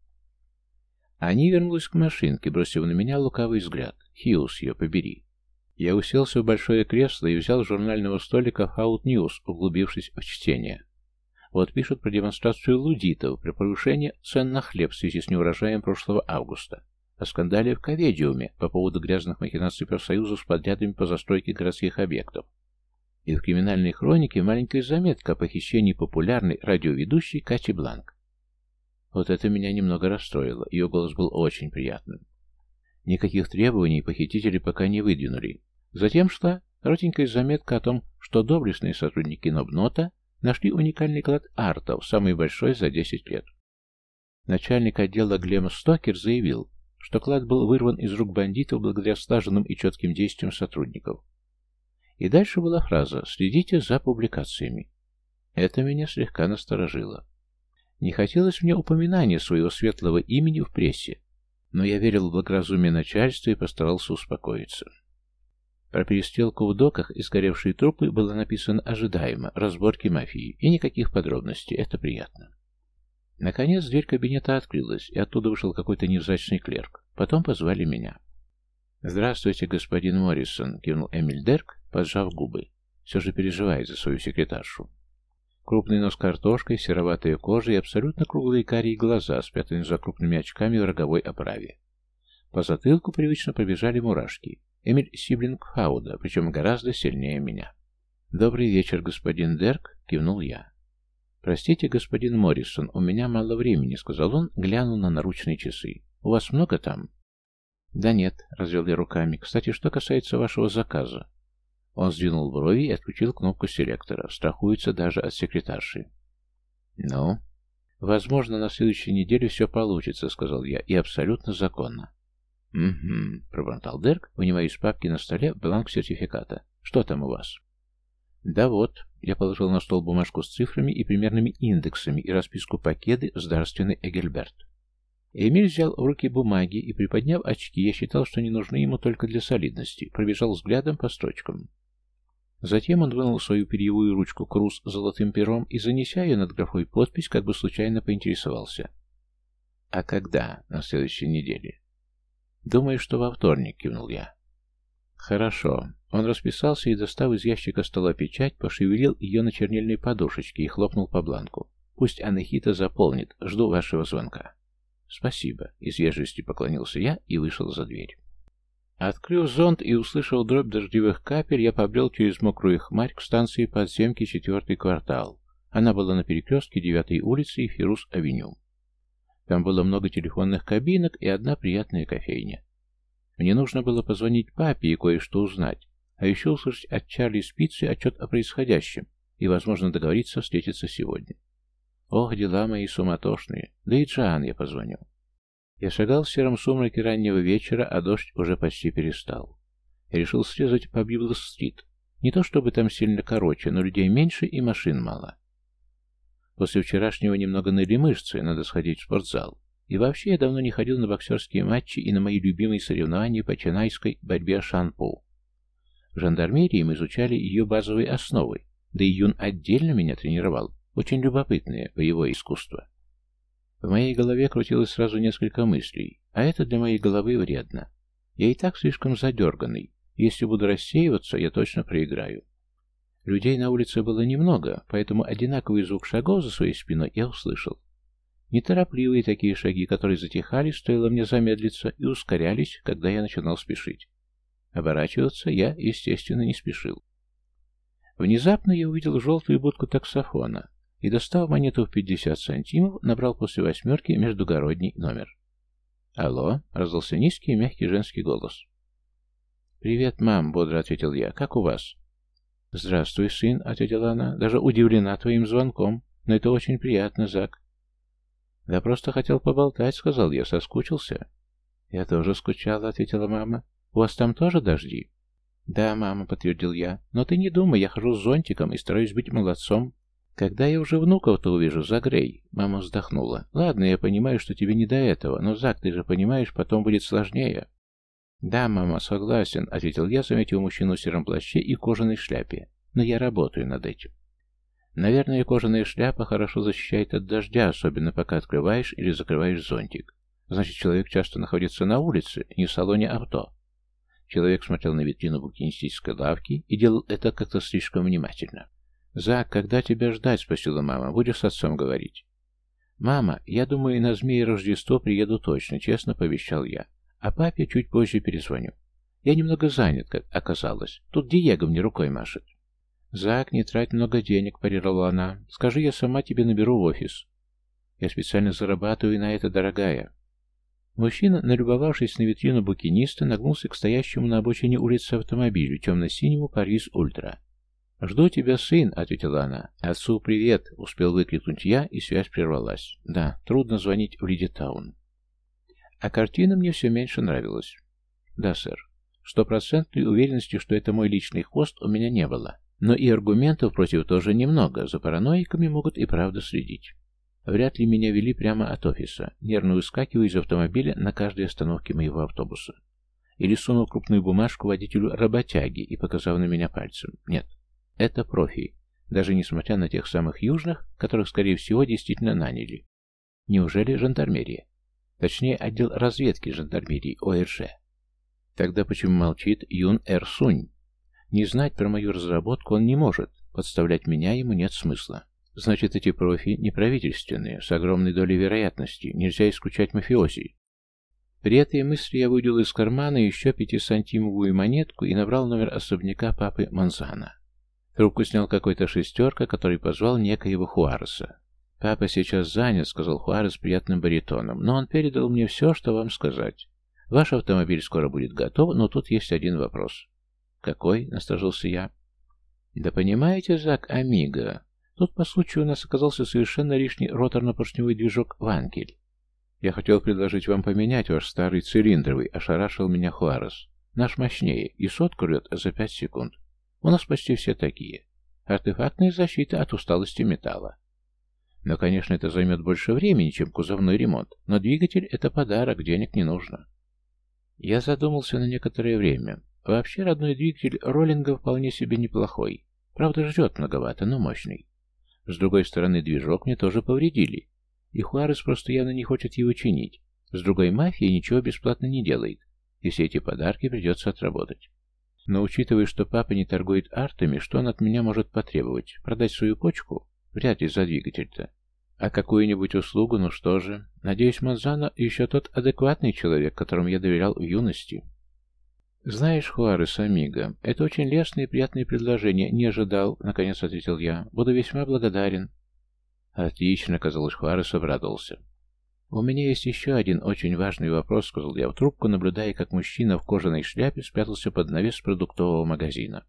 Они вернулись к машинке, бросив на меня лукавый взгляд. Хьюз, ее побери. Я уселся в большое кресло и взял с журнального столика Фаут Ньюс, углубившись в чтение. Вот пишут про демонстрацию лудитов при повышении цен на хлеб в связи с неурожаем прошлого августа, о скандале в Коведиуме по поводу грязных махинаций профсоюзов с подрядами по застройке городских объектов. И в криминальной хронике маленькая заметка о похищении популярной радиоведущей Кати Бланк. Вот это меня немного расстроило, ее голос был очень приятным. Никаких требований похитители пока не выдвинули. Затем шла коротенькая заметка о том, что доблестные сотрудники Нобнота нашли уникальный клад артов, самый большой за 10 лет. Начальник отдела Глем Стокер заявил, что клад был вырван из рук бандитов благодаря слаженным и четким действиям сотрудников. И дальше была фраза «Следите за публикациями». Это меня слегка насторожило. Не хотелось мне упоминания своего светлого имени в прессе, но я верил в благоразумие начальства и постарался успокоиться. Про перестрелку в доках и сгоревшие трупы было написано ожидаемо, разборки мафии, и никаких подробностей, это приятно. Наконец дверь кабинета открылась, и оттуда вышел какой-то невзрачный клерк. Потом позвали меня. «Здравствуйте, господин Моррисон», — кивнул Эмиль Дерк, поджав губы. Все же переживает за свою секретаршу. Крупный нос картошкой, сероватая кожа и абсолютно круглые карие глаза, спрятанные за крупными очками в роговой оправе. По затылку привычно пробежали мурашки. Эмиль Сиблинг Фауда, причем гораздо сильнее меня. «Добрый вечер, господин Дерк», — кивнул я. «Простите, господин Моррисон, у меня мало времени», — сказал он, глянул на наручные часы. «У вас много там?» «Да нет», — развел я руками. «Кстати, что касается вашего заказа?» Он сдвинул брови и отключил кнопку селектора. Страхуется даже от секретарши. «Ну?» «Возможно, на следующей неделе все получится», — сказал я, — «и абсолютно законно». «Угу», — пробормотал Дерк, вынимая из папки на столе бланк сертификата. «Что там у вас?» «Да вот», — я положил на стол бумажку с цифрами и примерными индексами и расписку пакеты с дарственный Эгельберт. Эмиль взял в руки бумаги и, приподняв очки, я считал, что они нужны ему только для солидности, пробежал взглядом по строчкам. Затем он вынул свою перьевую ручку Круз золотым пером и, занеся ее над графой подпись, как бы случайно поинтересовался. «А когда? На следующей неделе?» «Думаю, что во вторник», — кивнул я. «Хорошо». Он расписался и, достав из ящика стола печать, пошевелил ее на чернильной подушечке и хлопнул по бланку. «Пусть Анахита заполнит. Жду вашего звонка». «Спасибо», — из вежливости поклонился я и вышел за дверь. Открыв зонт и услышав дробь дождевых капель, я побрел через мокрую хмарь к станции подземки четвертый квартал. Она была на перекрестке девятой улицы и Фирус-авеню. Там было много телефонных кабинок и одна приятная кофейня. Мне нужно было позвонить папе и кое-что узнать, а еще услышать от Чарли Спицы отчет о происходящем и, возможно, договориться встретиться сегодня. Ох, дела мои суматошные. Да и Джоан я позвоню. Я шагал в сером сумраке раннего вечера, а дождь уже почти перестал. Я решил срезать по Библс-стрит. Не то чтобы там сильно короче, но людей меньше и машин мало. После вчерашнего немного ныли мышцы, надо сходить в спортзал. И вообще я давно не ходил на боксерские матчи и на мои любимые соревнования по ченайской борьбе шанпу. В жандармерии мы изучали ее базовые основы, да и Юн отдельно меня тренировал. Очень любопытное боевое искусство. В моей голове крутилось сразу несколько мыслей, а это для моей головы вредно. Я и так слишком задерганный. Если буду рассеиваться, я точно проиграю. Людей на улице было немного, поэтому одинаковый звук шагов за своей спиной я услышал. Неторопливые такие шаги, которые затихали, стоило мне замедлиться, и ускорялись, когда я начинал спешить. Оборачиваться я, естественно, не спешил. Внезапно я увидел желтую будку таксофона и, достав монету в 50 сантимов, набрал после восьмерки междугородний номер. «Алло!» — раздался низкий и мягкий женский голос. «Привет, мам!» — бодро ответил я. «Как у вас?» «Здравствуй, сын!» — ответила она. «Даже удивлена твоим звонком. Но это очень приятно, Зак». «Да просто хотел поболтать», — сказал я. «Соскучился?» «Я тоже скучала», — ответила мама. «У вас там тоже дожди?» «Да, мама», — подтвердил я. «Но ты не думай, я хожу с зонтиком и стараюсь быть молодцом. «Когда я уже внуков-то увижу, загрей!» Мама вздохнула. «Ладно, я понимаю, что тебе не до этого, но, Зак, ты же понимаешь, потом будет сложнее». «Да, мама, согласен», — ответил я, заметив мужчину в сером плаще и кожаной шляпе. «Но я работаю над этим». Наверное, кожаная шляпа хорошо защищает от дождя, особенно пока открываешь или закрываешь зонтик. Значит, человек часто находится на улице, не в салоне авто. Человек смотрел на витрину букинистической лавки и делал это как-то слишком внимательно. «Зак, когда тебя ждать?» — спросила мама. «Будешь с отцом говорить?» «Мама, я думаю, на змеи Рождество приеду точно», — честно пообещал я. «А папе чуть позже перезвоню. Я немного занят, как оказалось. Тут Диего мне рукой машет». «Зак, не трать много денег», — парировала она. «Скажи, я сама тебе наберу в офис». «Я специально зарабатываю на это, дорогая». Мужчина, налюбовавшись на витрину букиниста, нагнулся к стоящему на обочине улицы автомобилю, темно-синему Парис Ультра. «Жду тебя, сын», — ответила она. «Отцу привет», — успел выкрикнуть я, и связь прервалась. Да, трудно звонить в Лидитаун. А картина мне все меньше нравилась. Да, сэр. Стопроцентной уверенности, что это мой личный хвост, у меня не было. Но и аргументов против тоже немного. За параноиками могут и правда следить. Вряд ли меня вели прямо от офиса, нервно выскакивая из автомобиля на каждой остановке моего автобуса. Или сунул крупную бумажку водителю работяги и показал на меня пальцем. Нет, это профи, даже несмотря на тех самых южных, которых, скорее всего, действительно наняли. Неужели жандармерия? Точнее, отдел разведки жандармерии ОРЖ. Тогда почему молчит Юн Эр Сунь? Не знать про мою разработку он не может, подставлять меня ему нет смысла. Значит, эти профи не правительственные, с огромной долей вероятности, нельзя исключать мафиози. При этой мысли я выудил из кармана еще пятисантимовую монетку и набрал номер особняка папы Манзана. Трубку снял какой-то шестерка, который позвал некоего Хуареса. «Папа сейчас занят», — сказал Хуарес приятным баритоном, «но он передал мне все, что вам сказать. Ваш автомобиль скоро будет готов, но тут есть один вопрос». «Какой?» — насторожился я. «Да понимаете, Зак Амиго, тут по случаю у нас оказался совершенно лишний роторно-поршневой движок «Ванкель». Я хотел предложить вам поменять ваш старый цилиндровый, ошарашил меня Хуарес. Наш мощнее, и сотку рет за пять секунд. У нас почти все такие. Артефактная защита от усталости металла. Но, конечно, это займет больше времени, чем кузовной ремонт, но двигатель — это подарок, денег не нужно. Я задумался на некоторое время. Вообще, родной двигатель роллинга вполне себе неплохой. Правда, ждет многовато, но мощный. С другой стороны, движок мне тоже повредили. И Хуарес просто явно не хочет его чинить. С другой мафией ничего бесплатно не делает. И все эти подарки придется отработать. Но учитывая, что папа не торгует артами, что он от меня может потребовать? Продать свою почку? Вряд ли за двигатель-то. А какую-нибудь услугу, ну что же. Надеюсь, Манзана еще тот адекватный человек, которому я доверял в юности. Знаешь, Хуарес, Амиго, это очень лестное и приятное предложение. Не ожидал, наконец ответил я. Буду весьма благодарен. Отлично, казалось, Хуарес обрадовался. «У меня есть еще один очень важный вопрос», — сказал я в трубку, наблюдая, как мужчина в кожаной шляпе спрятался под навес продуктового магазина.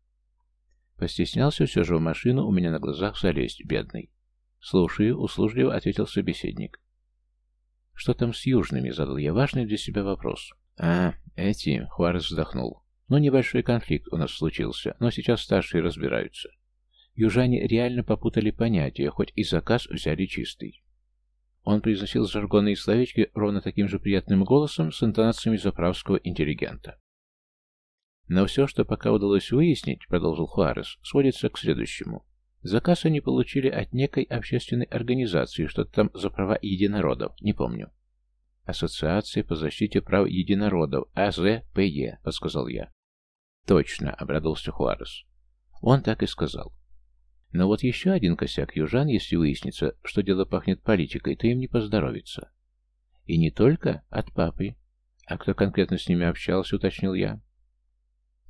Постеснялся все же в машину у меня на глазах залезть, бедный. «Слушаю», — услужливо ответил собеседник. «Что там с южными?» — задал я важный для себя вопрос. «А, эти...» — Хуарес вздохнул. «Ну, небольшой конфликт у нас случился, но сейчас старшие разбираются. Южане реально попутали понятия, хоть и заказ взяли чистый. Он произносил жаргонные словечки ровно таким же приятным голосом с интонациями заправского интеллигента. Но все, что пока удалось выяснить, продолжил Хуарес, сводится к следующему. Заказ они получили от некой общественной организации, что-то там за права единородов, не помню. Ассоциация по защите прав единородов, АЗПЕ, подсказал я. Точно, обрадовался Хуарес. Он так и сказал. Но вот еще один косяк южан, если выяснится, что дело пахнет политикой, то им не поздоровится. И не только от папы. А кто конкретно с ними общался, уточнил я.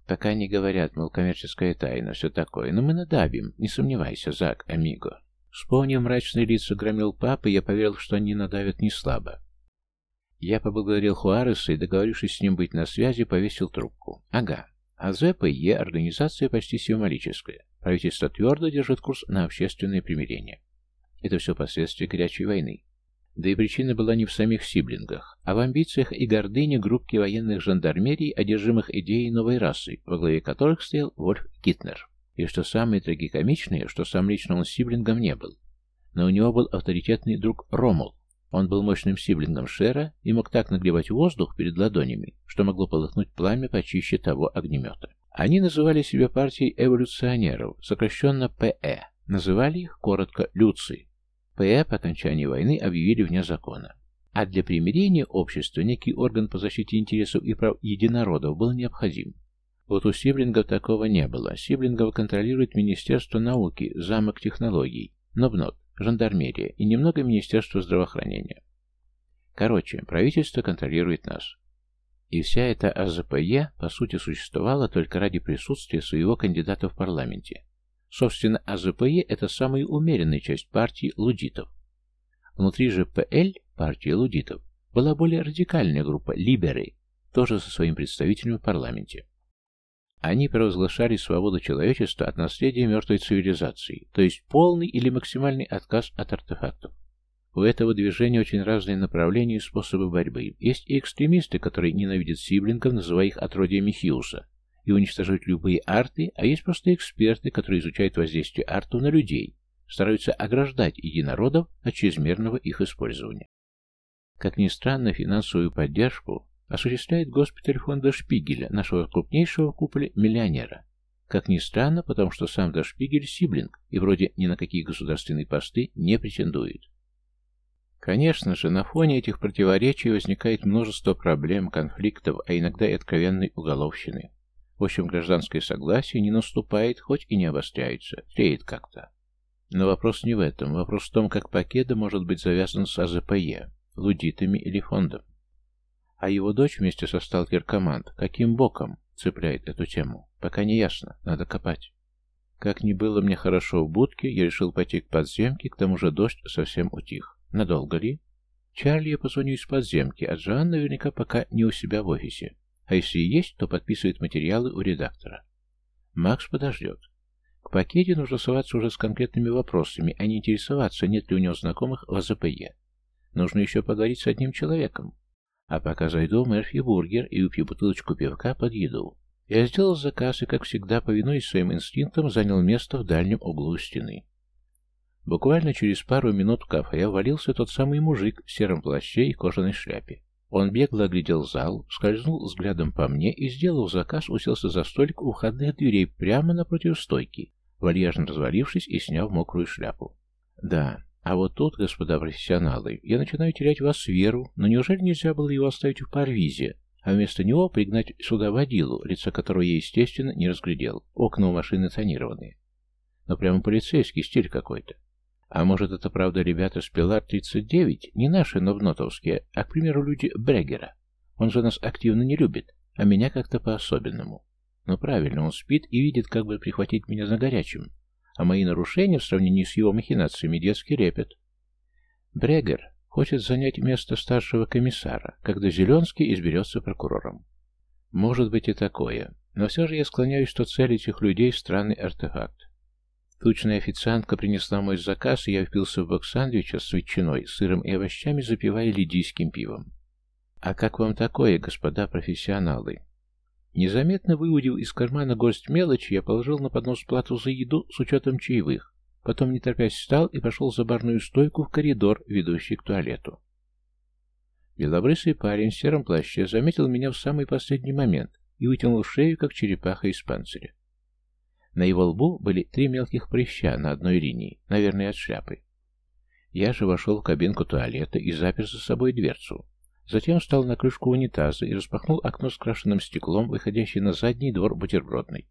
Пока не говорят, мол, коммерческая тайна, все такое, но мы надавим, не сомневайся, Зак, амиго. Вспомнив мрачные лица громил папы, я поверил, что они надавят не слабо. Я поблагодарил Хуареса и, договорившись с ним быть на связи, повесил трубку. Ага, а ЗПЕ – организация почти символическая. Правительство твердо держит курс на общественное примирение. Это все последствия горячей войны. Да и причина была не в самих сиблингах, а в амбициях и гордыне группки военных жандармерий, одержимых идеей новой расы, во главе которых стоял Вольф Гитнер. И что самое трагикомичное, что сам лично он сиблингом не был. Но у него был авторитетный друг Ромул. Он был мощным сиблингом Шера и мог так нагревать воздух перед ладонями, что могло полыхнуть пламя почище того огнемета. Они называли себя партией эволюционеров, сокращенно ПЭ. Называли их коротко «люци». ПЭ по окончании войны объявили вне закона. А для примирения общества некий орган по защите интересов и прав единородов был необходим. Вот у Сиблингов такого не было. Сиблингов контролирует Министерство науки, замок технологий, НОБНОТ, жандармерия и немного Министерство здравоохранения. Короче, правительство контролирует нас. И вся эта АЗПЕ, по сути, существовала только ради присутствия своего кандидата в парламенте. Собственно, АЗПЕ – это самая умеренная часть партии лудитов. Внутри же ПЛ, партии лудитов, была более радикальная группа – либеры, тоже со своим представителем в парламенте. Они провозглашали свободу человечества от наследия мертвой цивилизации, то есть полный или максимальный отказ от артефактов. У этого движения очень разные направления и способы борьбы. Есть и экстремисты, которые ненавидят сиблингов, называя их отродьями Хьюса, и уничтожают любые арты, а есть просто эксперты, которые изучают воздействие артов на людей, стараются ограждать единородов от чрезмерного их использования. Как ни странно, финансовую поддержку осуществляет госпиталь фонда Шпигеля, нашего крупнейшего в куполе миллионера. Как ни странно, потому что сам Дашпигель сиблинг и вроде ни на какие государственные посты не претендует. Конечно же, на фоне этих противоречий возникает множество проблем, конфликтов, а иногда и откровенной уголовщины. В общем, гражданское согласие не наступает, хоть и не обостряется, тлеет как-то. Но вопрос не в этом, вопрос в том, как Пакеда может быть завязан с АЗПЕ, лудитами или фондом. А его дочь вместе со сталкер-команд каким боком цепляет эту тему? Пока не ясно, надо копать. Как ни было мне хорошо в будке, я решил пойти к подземке, к тому же дождь совсем утих. Надолго ли? Чарли я позвоню из подземки, а Джоан наверняка пока не у себя в офисе. А если и есть, то подписывает материалы у редактора. Макс подождет. К пакете нужно соваться уже с конкретными вопросами, а не интересоваться, нет ли у него знакомых в АЗПЕ. Нужно еще поговорить с одним человеком. А пока зайду в Мерфи Бургер и выпью бутылочку пивка под еду. Я сделал заказ и, как всегда, повинуясь своим инстинктам, занял место в дальнем углу стены. Буквально через пару минут в кафе ввалился тот самый мужик в сером плаще и кожаной шляпе. Он бегло оглядел зал, скользнул взглядом по мне и, сделав заказ, уселся за столик у входных дверей прямо напротив стойки, вальяжно развалившись и сняв мокрую шляпу. Да, а вот тут, господа профессионалы, я начинаю терять вас веру, но неужели нельзя было его оставить в парвизе, а вместо него пригнать сюда водилу, лица которого я, естественно, не разглядел, окна у машины тонированные. Но прямо полицейский стиль какой-то. А может, это правда ребята с Пилар-39, не наши, но внотовские, а, к примеру, люди Брегера. Он же нас активно не любит, а меня как-то по-особенному. Ну правильно, он спит и видит, как бы прихватить меня за горячим, а мои нарушения в сравнении с его махинациями детский репет. Брегер хочет занять место старшего комиссара, когда Зеленский изберется прокурором. Может быть и такое, но все же я склоняюсь, что цель этих людей – странный артефакт. Тучная официантка принесла мой заказ, и я впился в бок-сандвича с ветчиной, сыром и овощами, запивая лидийским пивом. А как вам такое, господа профессионалы? Незаметно выудив из кармана горсть мелочи, я положил на поднос плату за еду с учетом чаевых. Потом, не торопясь, встал и пошел за барную стойку в коридор, ведущий к туалету. Белобрысый парень в сером плаще заметил меня в самый последний момент и вытянул шею, как черепаха из панциря. На его лбу были три мелких прыща на одной линии, наверное, от шляпы. Я же вошел в кабинку туалета и запер за собой дверцу. Затем встал на крышку унитаза и распахнул окно с крашенным стеклом, выходящее на задний двор бутербродной.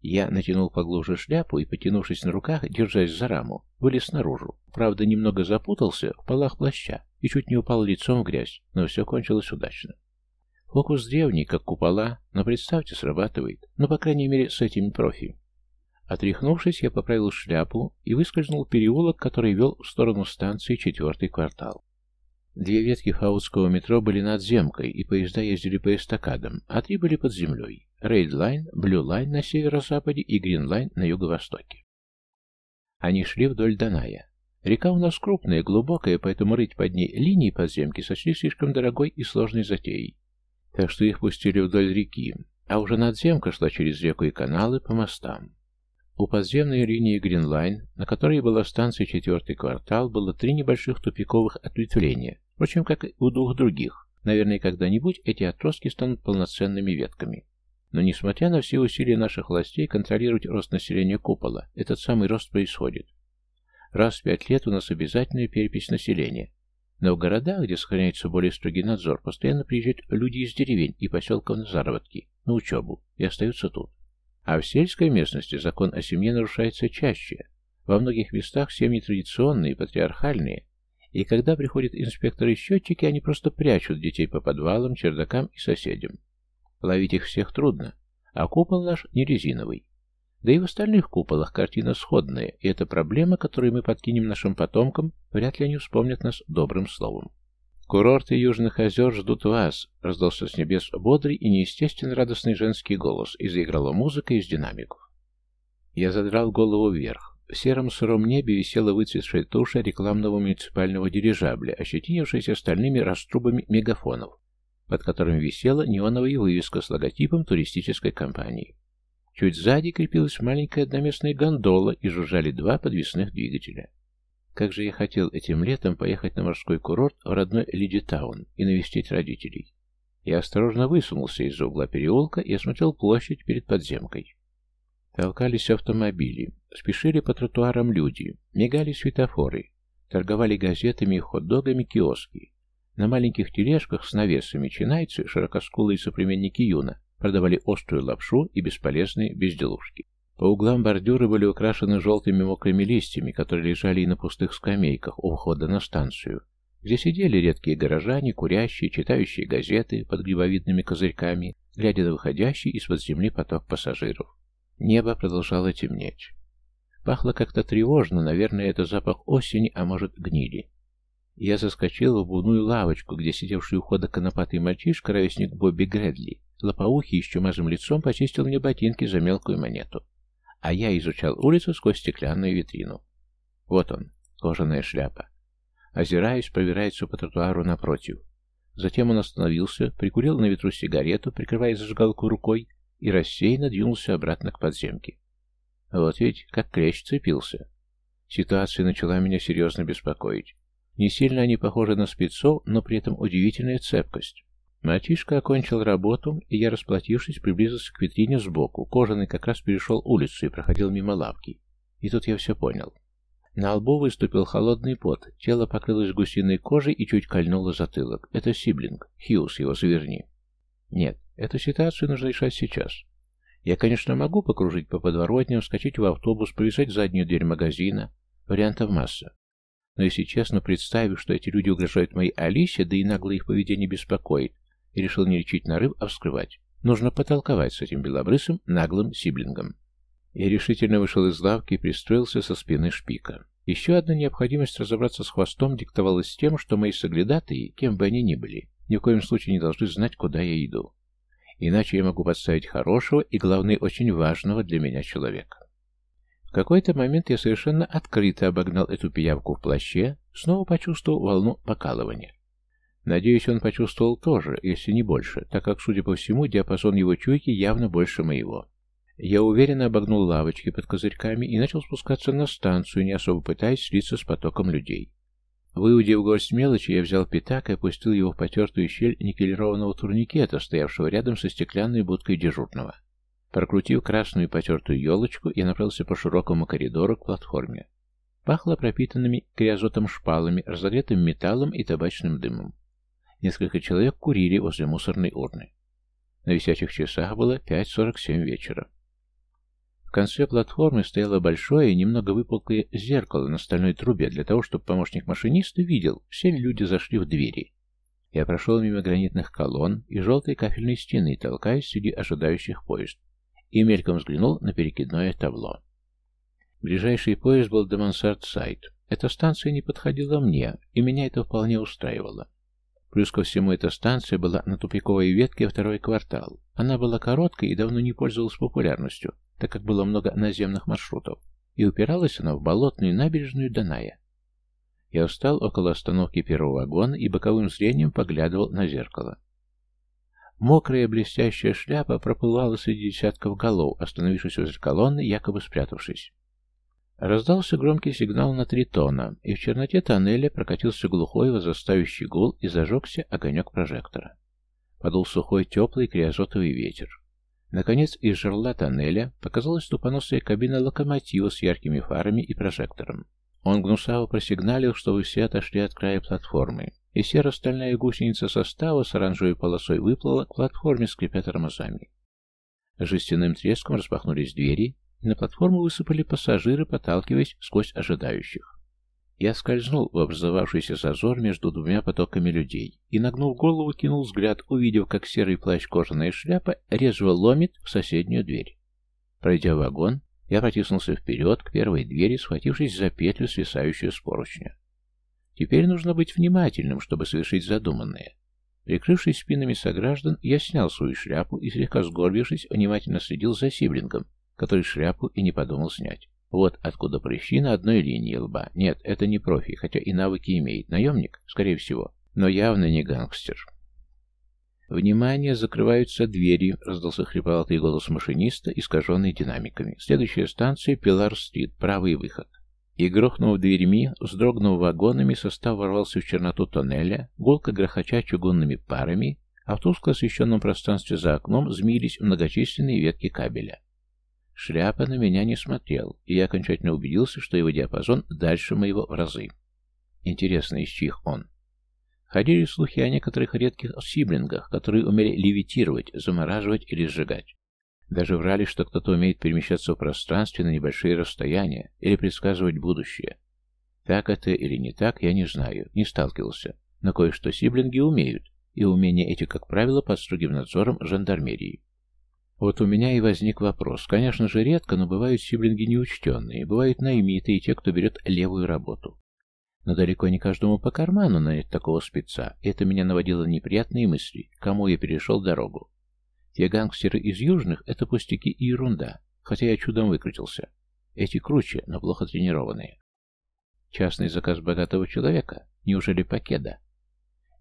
Я натянул поглубже шляпу и, потянувшись на руках, держась за раму, вылез наружу. Правда, немного запутался в полах плаща и чуть не упал лицом в грязь, но все кончилось удачно. Фокус древний, как купола, но представьте, срабатывает. Ну, по крайней мере, с этими профи. Отряхнувшись, я поправил шляпу и выскользнул в переулок, который вел в сторону станции четвертый квартал. Две ветки фаутского метро были надземкой, и поезда ездили по эстакадам, а три были под землей. Red Line, Blue Line на северо-западе и Green Line на юго-востоке. Они шли вдоль Даная. Река у нас крупная, глубокая, поэтому рыть под ней линии подземки сочли слишком дорогой и сложной затеей. Так что их пустили вдоль реки, а уже надземка шла через реку и каналы по мостам. У подземной линии Гринлайн, на которой была станция четвертый квартал, было три небольших тупиковых ответвления, впрочем, как и у двух других. Наверное, когда-нибудь эти отростки станут полноценными ветками. Но несмотря на все усилия наших властей контролировать рост населения купола, этот самый рост происходит. Раз в пять лет у нас обязательная перепись населения. Но в городах, где сохраняется более строгий надзор, постоянно приезжают люди из деревень и поселков на заработки, на учебу, и остаются тут. А в сельской местности закон о семье нарушается чаще. Во многих местах семьи традиционные, патриархальные, и когда приходят инспекторы-счетчики, они просто прячут детей по подвалам, чердакам и соседям. Ловить их всех трудно, а купол наш не резиновый. Да и в остальных куполах картина сходная, и это проблема, которую мы подкинем нашим потомкам, вряд ли они вспомнят нас добрым словом. «Курорты Южных озер ждут вас!» — раздался с небес бодрый и неестественно радостный женский голос, и заиграла музыка из динамиков. Я задрал голову вверх. В сером сыром небе висела выцветшая туша рекламного муниципального дирижабля, ощетинившаяся стальными раструбами мегафонов, под которым висела неоновая вывеска с логотипом туристической компании. Чуть сзади крепилась маленькая одноместная гондола и жужжали два подвесных двигателя. Как же я хотел этим летом поехать на морской курорт в родной Лидитаун и навестить родителей. Я осторожно высунулся из-за угла переулка и осмотрел площадь перед подземкой. Толкались автомобили, спешили по тротуарам люди, мигали светофоры, торговали газетами и хот-догами киоски. На маленьких тележках с навесами чинайцы, широкоскулые соплеменники Юна, продавали острую лапшу и бесполезные безделушки. По углам бордюры были украшены желтыми мокрыми листьями, которые лежали и на пустых скамейках у входа на станцию, где сидели редкие горожане, курящие, читающие газеты под грибовидными козырьками, глядя на выходящий из-под земли поток пассажиров. Небо продолжало темнеть. Пахло как-то тревожно, наверное, это запах осени, а может, гнили. Я заскочил в обувную лавочку, где сидевший у входа конопатый мальчишка, ровесник Бобби Грэдли, лопоухий с чумазым лицом почистил мне ботинки за мелкую монету а я изучал улицу сквозь стеклянную витрину. Вот он, кожаная шляпа. Озираясь, проверяется по тротуару напротив. Затем он остановился, прикурил на ветру сигарету, прикрывая зажигалку рукой, и рассеянно двинулся обратно к подземке. Вот ведь как клещ цепился. Ситуация начала меня серьезно беспокоить. Не сильно они похожи на спецов, но при этом удивительная цепкость. Мальчишка окончил работу, и я, расплатившись, приблизился к витрине сбоку. Кожаный как раз перешел улицу и проходил мимо лавки. И тут я все понял. На лбу выступил холодный пот, тело покрылось гусиной кожей и чуть кольнуло затылок. Это Сиблинг. Хьюз, его заверни. Нет, эту ситуацию нужно решать сейчас. Я, конечно, могу покружить по подворотням, вскочить в автобус, повязать заднюю дверь магазина. Вариантов масса. Но если честно, представив, что эти люди угрожают моей Алисе, да и нагло их поведение беспокоит, и решил не лечить нарыв, а вскрывать. Нужно потолковать с этим белобрысым, наглым сиблингом. Я решительно вышел из лавки и пристроился со спины шпика. Еще одна необходимость разобраться с хвостом диктовалась тем, что мои соглядатые, кем бы они ни были, ни в коем случае не должны знать, куда я иду. Иначе я могу подставить хорошего и, главное, очень важного для меня человека. В какой-то момент я совершенно открыто обогнал эту пиявку в плаще, снова почувствовал волну покалывания. Надеюсь, он почувствовал тоже, если не больше, так как, судя по всему, диапазон его чуйки явно больше моего. Я уверенно обогнул лавочки под козырьками и начал спускаться на станцию, не особо пытаясь слиться с потоком людей. Выудив горсть мелочи, я взял пятак и опустил его в потертую щель никелированного турникета, стоявшего рядом со стеклянной будкой дежурного. Прокрутив красную потертую елочку, я направился по широкому коридору к платформе. Пахло пропитанными криозотом шпалами, разогретым металлом и табачным дымом. Несколько человек курили возле мусорной урны. На висячих часах было 5.47 вечера. Конце платформы стояло большое, немного выпуклое зеркало на стальной трубе для того, чтобы помощник машиниста видел, все ли люди зашли в двери. Я прошел мимо гранитных колонн и желтой кафельной стены, толкаясь среди ожидающих поезд, и мельком взглянул на перекидное табло. Ближайший поезд был до Мансард-Сайт. Эта станция не подходила мне, и меня это вполне устраивало. Плюс ко всему, эта станция была на тупиковой ветке второй квартал. Она была короткой и давно не пользовалась популярностью, так как было много наземных маршрутов, и упиралась она в болотную набережную Даная. Я встал около остановки первого вагона и боковым зрением поглядывал на зеркало. Мокрая блестящая шляпа проплывала среди десятков голов, остановившись возле колонны, якобы спрятавшись. Раздался громкий сигнал на три тона, и в черноте тоннеля прокатился глухой возрастающий гул и зажегся огонек прожектора. Подул сухой, теплый криозотовый ветер. Наконец, из жерла тоннеля показалась тупоносая кабина локомотива с яркими фарами и прожектором. Он гнусаво просигналил, чтобы все отошли от края платформы, и серо-стальная гусеница состава с оранжевой полосой выплыла к платформе, скрипя тормозами. Жестяным треском распахнулись двери, и на платформу высыпали пассажиры, подталкиваясь сквозь ожидающих. Я скользнул в образовавшийся зазор между двумя потоками людей и, нагнув голову, кинул взгляд, увидев, как серый плащ кожаная шляпа резво ломит в соседнюю дверь. Пройдя вагон, я протиснулся вперед к первой двери, схватившись за петлю, свисающую с поручня. Теперь нужно быть внимательным, чтобы совершить задуманное. Прикрывшись спинами сограждан, я снял свою шляпу и, слегка сгорбившись, внимательно следил за Сиблингом, который шляпу и не подумал снять. Вот откуда прыщи на одной линии лба. Нет, это не профи, хотя и навыки имеет. Наемник, скорее всего, но явно не гангстер. «Внимание! Закрываются двери!» — раздался хрипловатый голос машиниста, искаженный динамиками. «Следующая станция — Пилар-стрит. Правый выход». И, грохнув дверьми, вздрогнув вагонами, состав ворвался в черноту тоннеля, гулко грохоча чугунными парами, а в тускло освещенном пространстве за окном змеились многочисленные ветки кабеля. Шляпа на меня не смотрел, и я окончательно убедился, что его диапазон дальше моего в разы. Интересно, из чьих он? Ходили слухи о некоторых редких сиблингах, которые умели левитировать, замораживать или сжигать. Даже врали, что кто-то умеет перемещаться в пространстве на небольшие расстояния или предсказывать будущее. Так это или не так, я не знаю, не сталкивался. Но кое-что сиблинги умеют, и умения эти, как правило, под строгим надзором жандармерии. Вот у меня и возник вопрос. Конечно же, редко, но бывают сиблинги неучтенные, бывают наймиты и те, кто берет левую работу. Но далеко не каждому по карману нанять такого спеца, это меня наводило неприятные мысли, кому я перешел дорогу. Те гангстеры из южных — это пустяки и ерунда, хотя я чудом выкрутился. Эти круче, но плохо тренированные. Частный заказ богатого человека? Неужели покеда?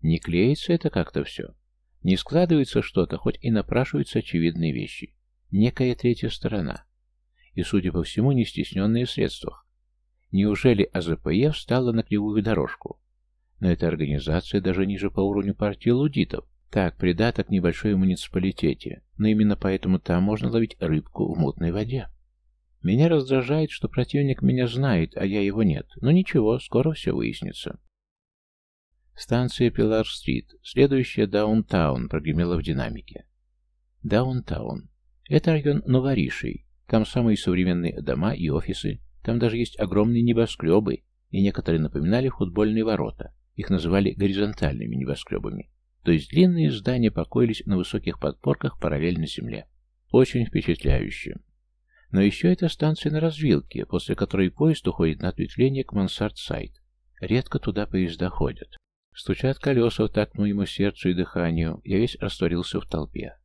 Не клеится это как-то все. Не складывается что-то, хоть и напрашиваются очевидные вещи. Некая третья сторона. И, судя по всему, не стесненные в средствах. Неужели АЗПЕ встала на кривую дорожку? Но эта организация даже ниже по уровню партии лудитов. Так, придаток небольшой муниципалитете, но именно поэтому там можно ловить рыбку в мутной воде. Меня раздражает, что противник меня знает, а я его нет. Но ничего, скоро все выяснится. Станция Пилар-стрит, следующая Даунтаун, прогремела в динамике. Даунтаун. Это район Новоришей. Там самые современные дома и офисы. Там даже есть огромные небоскребы, и некоторые напоминали футбольные ворота. Их называли горизонтальными небоскребами. То есть длинные здания покоились на высоких подпорках параллельно земле. Очень впечатляюще. Но еще это станция на развилке, после которой поезд уходит на ответвление к Мансард-сайт. Редко туда поезда ходят. Стучат колеса в такт моему сердцу и дыханию, я весь растворился в толпе.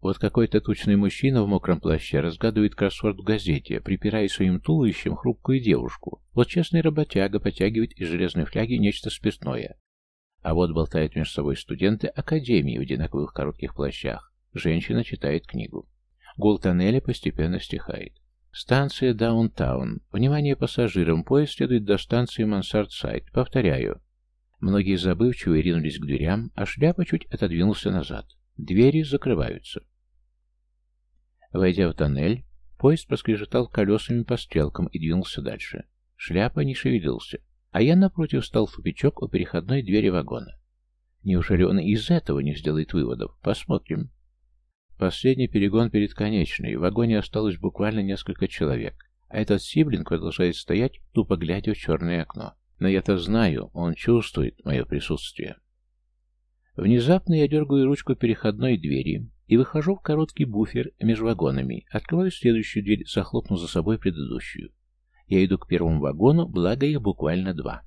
Вот какой-то тучный мужчина в мокром плаще разгадывает кроссворд в газете, припирая своим туловищем хрупкую девушку. Вот честный работяга потягивает из железной фляги нечто спиртное. А вот болтают между собой студенты академии в одинаковых коротких плащах. Женщина читает книгу. Гул тоннеля постепенно стихает. Станция Даунтаун. Внимание пассажирам. Поезд следует до станции Мансард-Сайт. Повторяю. Многие забывчивые ринулись к дверям, а шляпа чуть отодвинулся назад. Двери закрываются. Войдя в тоннель, поезд проскрежетал колесами по стрелкам и двинулся дальше. Шляпа не шевелился. А я, напротив, стал в тупичок у переходной двери вагона. Неужели он из этого не сделает выводов? Посмотрим. Последний перегон перед конечной. В вагоне осталось буквально несколько человек. А этот сиблинг продолжает стоять, тупо глядя в черное окно. Но я-то знаю, он чувствует мое присутствие. Внезапно я дергаю ручку переходной двери и выхожу в короткий буфер между вагонами, открываю следующую дверь, захлопнув за собой предыдущую. Я иду к первому вагону, благо их буквально два.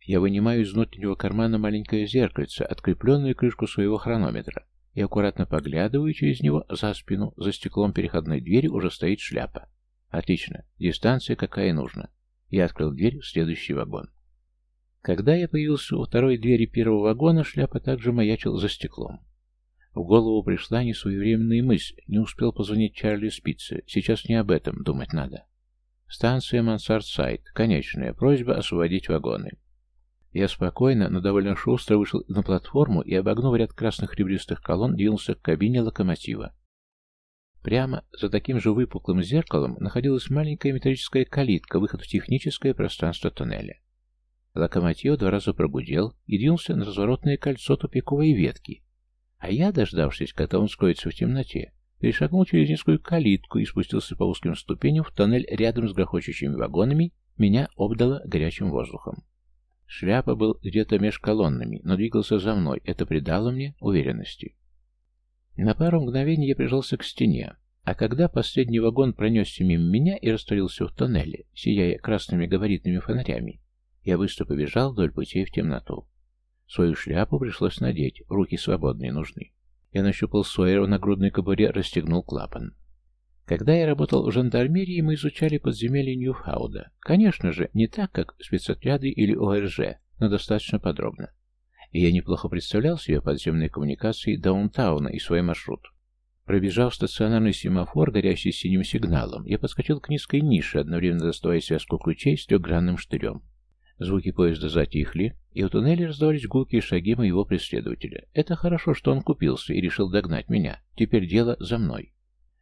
Я вынимаю из внутреннего кармана маленькое зеркальце, открепленную крышку своего хронометра, и аккуратно поглядываю через него за спину. За стеклом переходной двери уже стоит шляпа. Отлично, дистанция какая нужна. Я открыл дверь в следующий вагон. Когда я появился у второй двери первого вагона, шляпа также маячил за стеклом. В голову пришла несвоевременная мысль. Не успел позвонить Чарли Спице. Сейчас не об этом думать надо. Станция Мансард-Сайт. Конечная. Просьба освободить вагоны. Я спокойно, но довольно шустро вышел на платформу и, обогнув ряд красных ребристых колонн, двинулся к кабине локомотива. Прямо за таким же выпуклым зеркалом находилась маленькая металлическая калитка, выход в техническое пространство туннеля. Локомотив два раза прогудел и двинулся на разворотное кольцо тупиковой ветки, а я, дождавшись, когда он скроется в темноте, перешагнул через низкую калитку и спустился по узким ступеням в тоннель рядом с грохочущими вагонами, меня обдало горячим воздухом. Шляпа был где-то меж колоннами, но двигался за мной, это придало мне уверенности. На пару мгновений я прижался к стене, а когда последний вагон пронесся мимо меня и растворился в тоннеле, сияя красными габаритными фонарями, Я быстро побежал вдоль путей в темноту. Свою шляпу пришлось надеть, руки свободные нужны. Я нащупал Сойера в нагрудной кобуре, расстегнул клапан. Когда я работал в жандармерии, мы изучали подземелье Ньюфауда. Конечно же, не так, как спецотряды или ОРЖ, но достаточно подробно. И я неплохо представлял себе подземные коммуникации даунтауна и свой маршрут. Пробежав стационарный семафор, горящий синим сигналом, я подскочил к низкой нише, одновременно доставая связку ключей с трехгранным штырем. Звуки поезда затихли, и у туннеля раздавались гулкие шаги моего преследователя. Это хорошо, что он купился и решил догнать меня. Теперь дело за мной.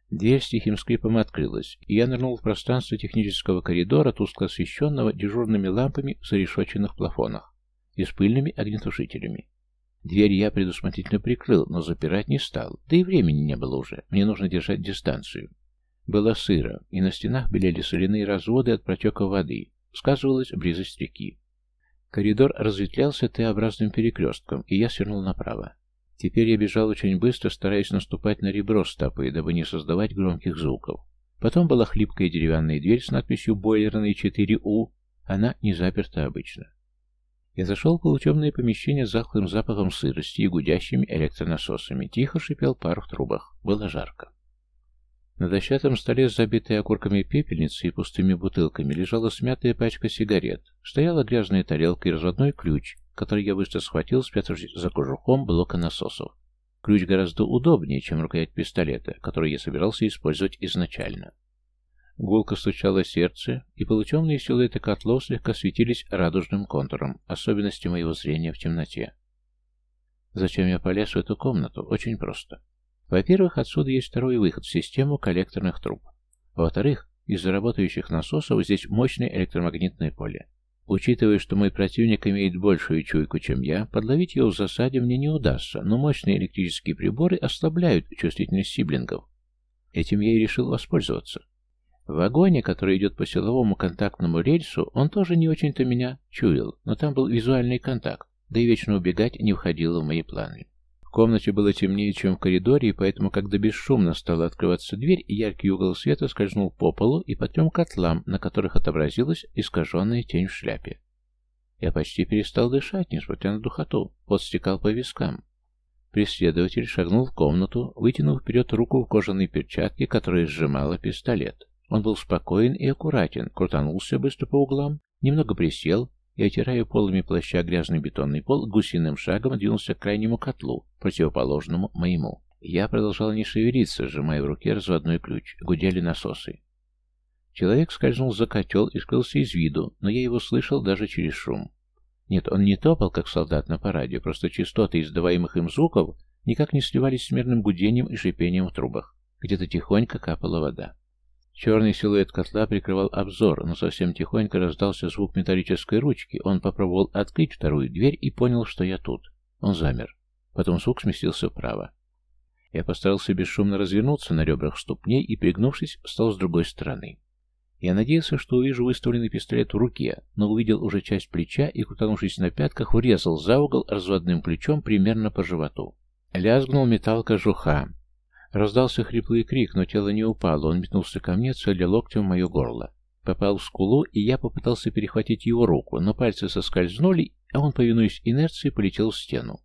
Дверь с тихим скрипом открылась, и я нырнул в пространство технического коридора, тускло освещенного дежурными лампами в зарешоченных плафонах и с пыльными огнетушителями. Дверь я предусмотрительно прикрыл, но запирать не стал, да и времени не было уже, мне нужно держать дистанцию. Было сыро, и на стенах белели соляные разводы от протека воды, сказывалась близость реки. Коридор разветвлялся Т-образным перекрестком, и я свернул направо. Теперь я бежал очень быстро, стараясь наступать на ребро стопы, дабы не создавать громких звуков. Потом была хлипкая деревянная дверь с надписью «Бойлерный 4У». Она не заперта обычно. Я зашел в полутемное помещение с захлым запахом сырости и гудящими электронасосами. Тихо шипел пар в трубах. Было жарко. На дощатом столе забитой окурками пепельницей и пустыми бутылками лежала смятая пачка сигарет. Стояла грязная тарелка и разводной ключ, который я быстро схватил, спрятавшись за кожухом блока насосов. Ключ гораздо удобнее, чем рукоять пистолета, который я собирался использовать изначально. Гулко стучало сердце, и полутемные силуэты котлов слегка светились радужным контуром, особенности моего зрения в темноте. Зачем я полез в эту комнату? Очень просто. Во-первых, отсюда есть второй выход в систему коллекторных труб. Во-вторых, из-за работающих насосов здесь мощное электромагнитное поле. Учитывая, что мой противник имеет большую чуйку, чем я, подловить его в засаде мне не удастся, но мощные электрические приборы ослабляют чувствительность сиблингов. Этим я и решил воспользоваться. В вагоне, который идет по силовому контактному рельсу, он тоже не очень-то меня чуял, но там был визуальный контакт, да и вечно убегать не входило в мои планы. Комнате было темнее, чем в коридоре, и поэтому, когда бесшумно стала открываться дверь, яркий угол света скользнул по полу и по трем котлам, на которых отобразилась искаженная тень в шляпе. Я почти перестал дышать, несмотря на духоту, пот стекал по вискам. Преследователь шагнул в комнату, вытянув вперед руку в кожаной перчатке, которая сжимала пистолет. Он был спокоен и аккуратен, крутанулся быстро по углам, немного присел и, отирая полами плаща грязный бетонный пол, гусиным шагом двинулся к крайнему котлу, противоположному моему. Я продолжал не шевелиться, сжимая в руке разводной ключ. Гудели насосы. Человек скользнул за котел и скрылся из виду, но я его слышал даже через шум. Нет, он не топал, как солдат на параде, просто частоты издаваемых им звуков никак не сливались с мирным гудением и шипением в трубах. Где-то тихонько капала вода. Черный силуэт котла прикрывал обзор, но совсем тихонько раздался звук металлической ручки. Он попробовал открыть вторую дверь и понял, что я тут. Он замер. Потом звук сместился вправо. Я постарался бесшумно развернуться на ребрах ступней и, пригнувшись, встал с другой стороны. Я надеялся, что увижу выставленный пистолет в руке, но увидел уже часть плеча и, крутанувшись на пятках, врезал за угол разводным ключом примерно по животу. Лязгнул металл кожуха. Раздался хриплый крик, но тело не упало. Он метнулся ко мне, целя локтем в мое горло. Попал в скулу, и я попытался перехватить его руку, но пальцы соскользнули, а он, повинуясь инерции, полетел в стену.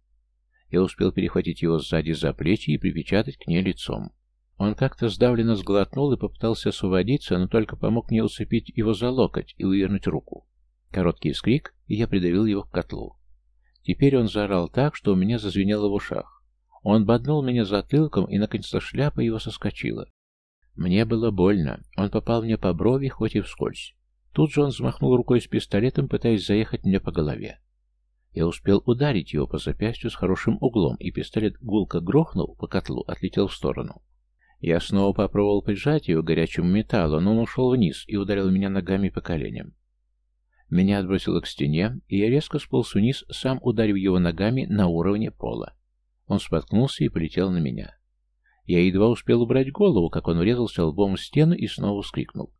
Я успел перехватить его сзади за плечи и припечатать к ней лицом. Он как-то сдавленно сглотнул и попытался освободиться, но только помог мне уцепить его за локоть и увернуть руку. Короткий вскрик, и я придавил его к котлу. Теперь он заорал так, что у меня зазвенело в ушах. Он боднул меня затылком, и, наконец-то, шляпа его соскочила. Мне было больно. Он попал мне по брови, хоть и вскользь. Тут же он взмахнул рукой с пистолетом, пытаясь заехать мне по голове. Я успел ударить его по запястью с хорошим углом, и пистолет, гулко грохнул по котлу, отлетел в сторону. Я снова попробовал прижать его к горячему металлу, но он ушел вниз и ударил меня ногами по коленям. Меня отбросило к стене, и я резко сполз вниз, сам ударив его ногами на уровне пола. Он споткнулся и полетел на меня. Я едва успел убрать голову, как он врезался лбом в стену и снова вскрикнул.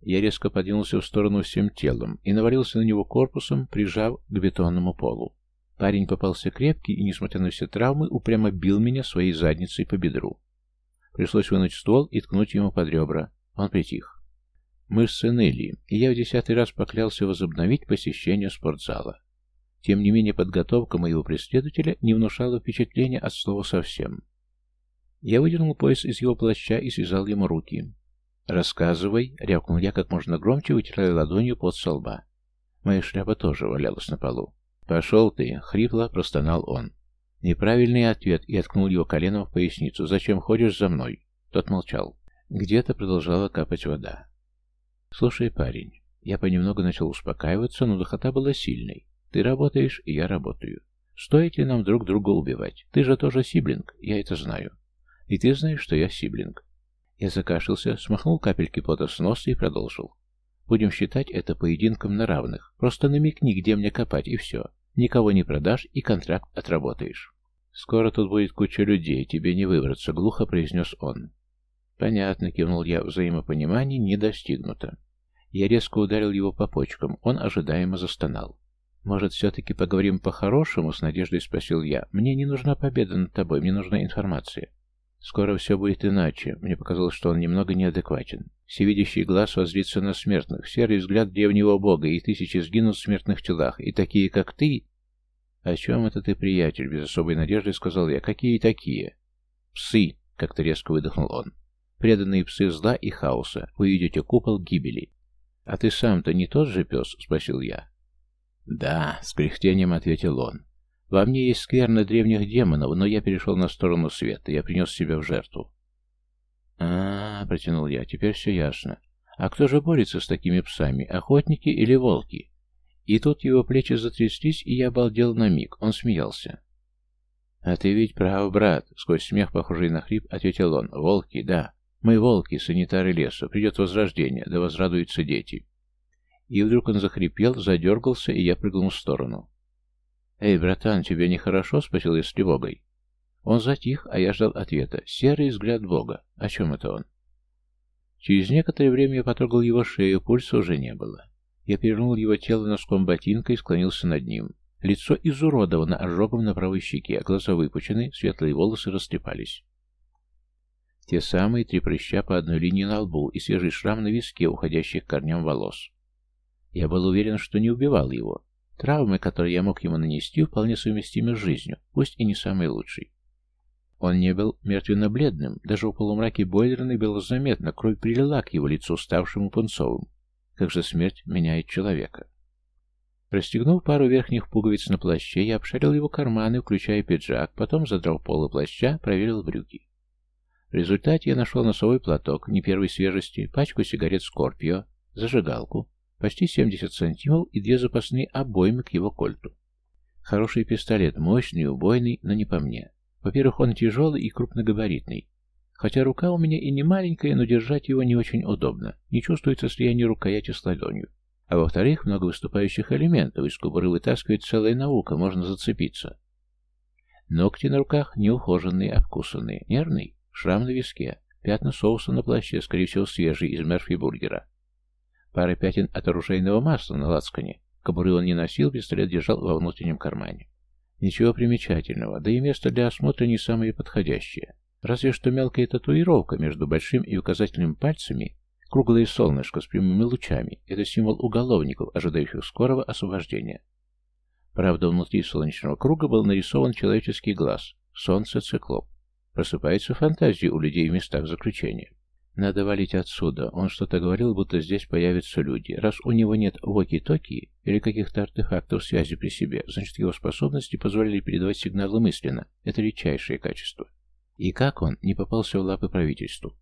Я резко подвинулся в сторону всем телом и навалился на него корпусом, прижав к бетонному полу. Парень попался крепкий и, несмотря на все травмы, упрямо бил меня своей задницей по бедру. Пришлось вынуть ствол и ткнуть ему под ребра. Он притих. мышцы ныли, и я в десятый раз поклялся возобновить посещение спортзала. Тем не менее, подготовка моего преследователя не внушала впечатления от слова совсем. Я выдернул пояс из его плаща и связал ему руки. «Рассказывай», — рявкнул я как можно громче, вытирая ладонью под со лба. Моя шляпа тоже валялась на полу. «Пошел ты!» — хрипло простонал он. Неправильный ответ и откнул его коленом в поясницу. «Зачем ходишь за мной?» Тот молчал. Где-то продолжала капать вода. «Слушай, парень, я понемногу начал успокаиваться, но духота была сильной. Ты работаешь, и я работаю. Стоит ли нам друг друга убивать? Ты же тоже сиблинг, я это знаю. И ты знаешь, что я сиблинг. Я закашлялся, смахнул капельки пота с носа и продолжил. Будем считать это поединком на равных. Просто намекни, где мне копать, и все. Никого не продашь, и контракт отработаешь. «Скоро тут будет куча людей, тебе не выбраться», — глухо произнес он. «Понятно», — кивнул я, — «взаимопонимание не достигнуто». Я резко ударил его по почкам, он ожидаемо застонал. «Может, все-таки поговорим по-хорошему?» — с надеждой спросил я. «Мне не нужна победа над тобой, мне нужна информация». «Скоро все будет иначе». Мне показалось, что он немного неадекватен. Всевидящий глаз воззрится на смертных, серый взгляд древнего бога, и тысячи сгинут в смертных телах, и такие, как ты... «О чем это ты, приятель?» — без особой надежды сказал я. «Какие такие?» «Псы!» — как-то резко выдохнул он. «Преданные псы зла и хаоса. Вы видите купол гибели». «А ты сам-то не тот же пес?» — спросил я. «Да», — с кряхтением ответил он. «Во мне есть скверно древних демонов, но я перешел на сторону света, я принес себя в жертву». А, -а, -а протянул я, — «теперь все ясно. А кто же борется с такими псами, охотники или волки?» И тут его плечи затряслись, и я обалдел на миг. Он смеялся. «А ты ведь прав, брат», — сквозь смех, похожий на хрип, ответил он. «Волки, да. Мы волки, санитары леса. Придет возрождение, да возрадуются дети». И вдруг он захрипел, задергался, и я прыгнул в сторону. «Эй, братан, тебе нехорошо?» — спросил я с тревогой. Он затих, а я ждал ответа. Серый взгляд Бога. О чем это он? Через некоторое время я потрогал его шею, пульса уже не было. Я перевернул его тело носком ботинка и склонился над ним. Лицо изуродовано ожогом на правой щеке, а глаза выпучены, светлые волосы растрепались. Те самые три прыща по одной линии на лбу и свежий шрам на виске, уходящих корням волос. Я был уверен, что не убивал его. Травмы, которые я мог ему нанести, вполне совместимы с жизнью, пусть и не самой лучшей. Он не был мертвенно-бледным, даже в полумраке бойлерной было заметно, кровь прилила к его лицу, ставшему пунцовым. Как же смерть меняет человека. Расстегнув пару верхних пуговиц на плаще, я обшарил его карманы, включая пиджак, потом, задрал полы плаща, проверил брюки. В результате я нашел носовой платок, не первой свежести, пачку сигарет «Скорпио», зажигалку, почти 70 сантимов и две запасные обоймы к его кольту. Хороший пистолет, мощный, убойный, но не по мне. Во-первых, он тяжелый и крупногабаритный. Хотя рука у меня и не маленькая, но держать его не очень удобно. Не чувствуется слияние рукояти с ладонью. А во-вторых, много выступающих элементов, из кобуры вытаскивает целая наука, можно зацепиться. Ногти на руках неухоженные, обкусанные. Нервный, шрам на виске, пятна соуса на плаще, скорее всего, свежий, из Мерфи-бургера. Пара пятен от оружейного масла на лацкане. Кобуры он не носил, пистолет держал во внутреннем кармане. Ничего примечательного, да и место для осмотра не самое подходящее. Разве что мелкая татуировка между большим и указательным пальцами, круглое солнышко с прямыми лучами – это символ уголовников, ожидающих скорого освобождения. Правда, внутри солнечного круга был нарисован человеческий глаз, солнце-циклоп. Просыпается фантазия у людей в местах заключения. Надо валить отсюда. Он что-то говорил, будто здесь появятся люди. Раз у него нет воки-токи или каких-то артефактов связи при себе, значит его способности позволяли передавать сигналы мысленно. Это редчайшее качество. И как он не попался в лапы правительству?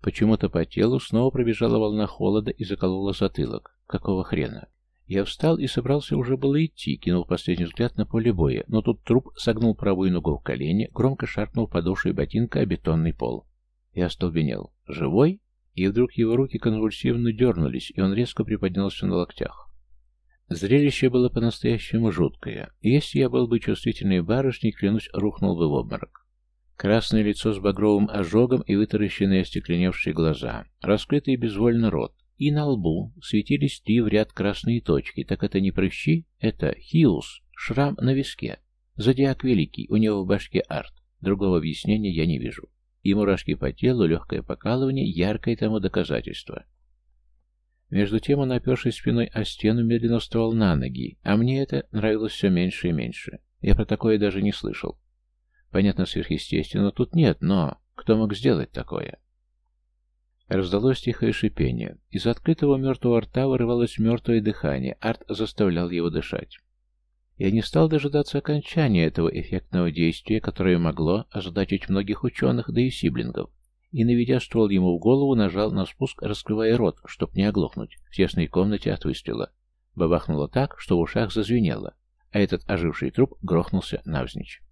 Почему-то по телу снова пробежала волна холода и заколола затылок. Какого хрена? Я встал и собрался уже было идти, кинул последний взгляд на поле боя, но тут труп согнул правую ногу в колени, громко шаркнул подошвой ботинка о бетонный пол. Я остолбенел. «Живой?» И вдруг его руки конвульсивно дернулись, и он резко приподнялся на локтях. Зрелище было по-настоящему жуткое, если я был бы чувствительной барышней, клянусь, рухнул бы в обморок. Красное лицо с багровым ожогом и вытаращенные остекленевшие глаза, раскрытый безвольно рот, и на лбу светились три в ряд красные точки. Так это не прыщи, это хиус, шрам на виске. Зодиак великий, у него в башке арт. Другого объяснения я не вижу и мурашки по телу, легкое покалывание, яркое тому доказательство. Между тем он, опершись спиной о стену, медленно вставал на ноги, а мне это нравилось все меньше и меньше. Я про такое даже не слышал. Понятно, сверхъестественно тут нет, но кто мог сделать такое? Раздалось тихое шипение. Из открытого мертвого рта вырывалось мертвое дыхание. Арт заставлял его дышать. Я не стал дожидаться окончания этого эффектного действия, которое могло озадачить многих ученых, да и сиблингов и, наведя ствол ему в голову, нажал на спуск, раскрывая рот, чтоб не оглохнуть, в тесной комнате от выстрела. Бабахнуло так, что в ушах зазвенело, а этот оживший труп грохнулся навзничь.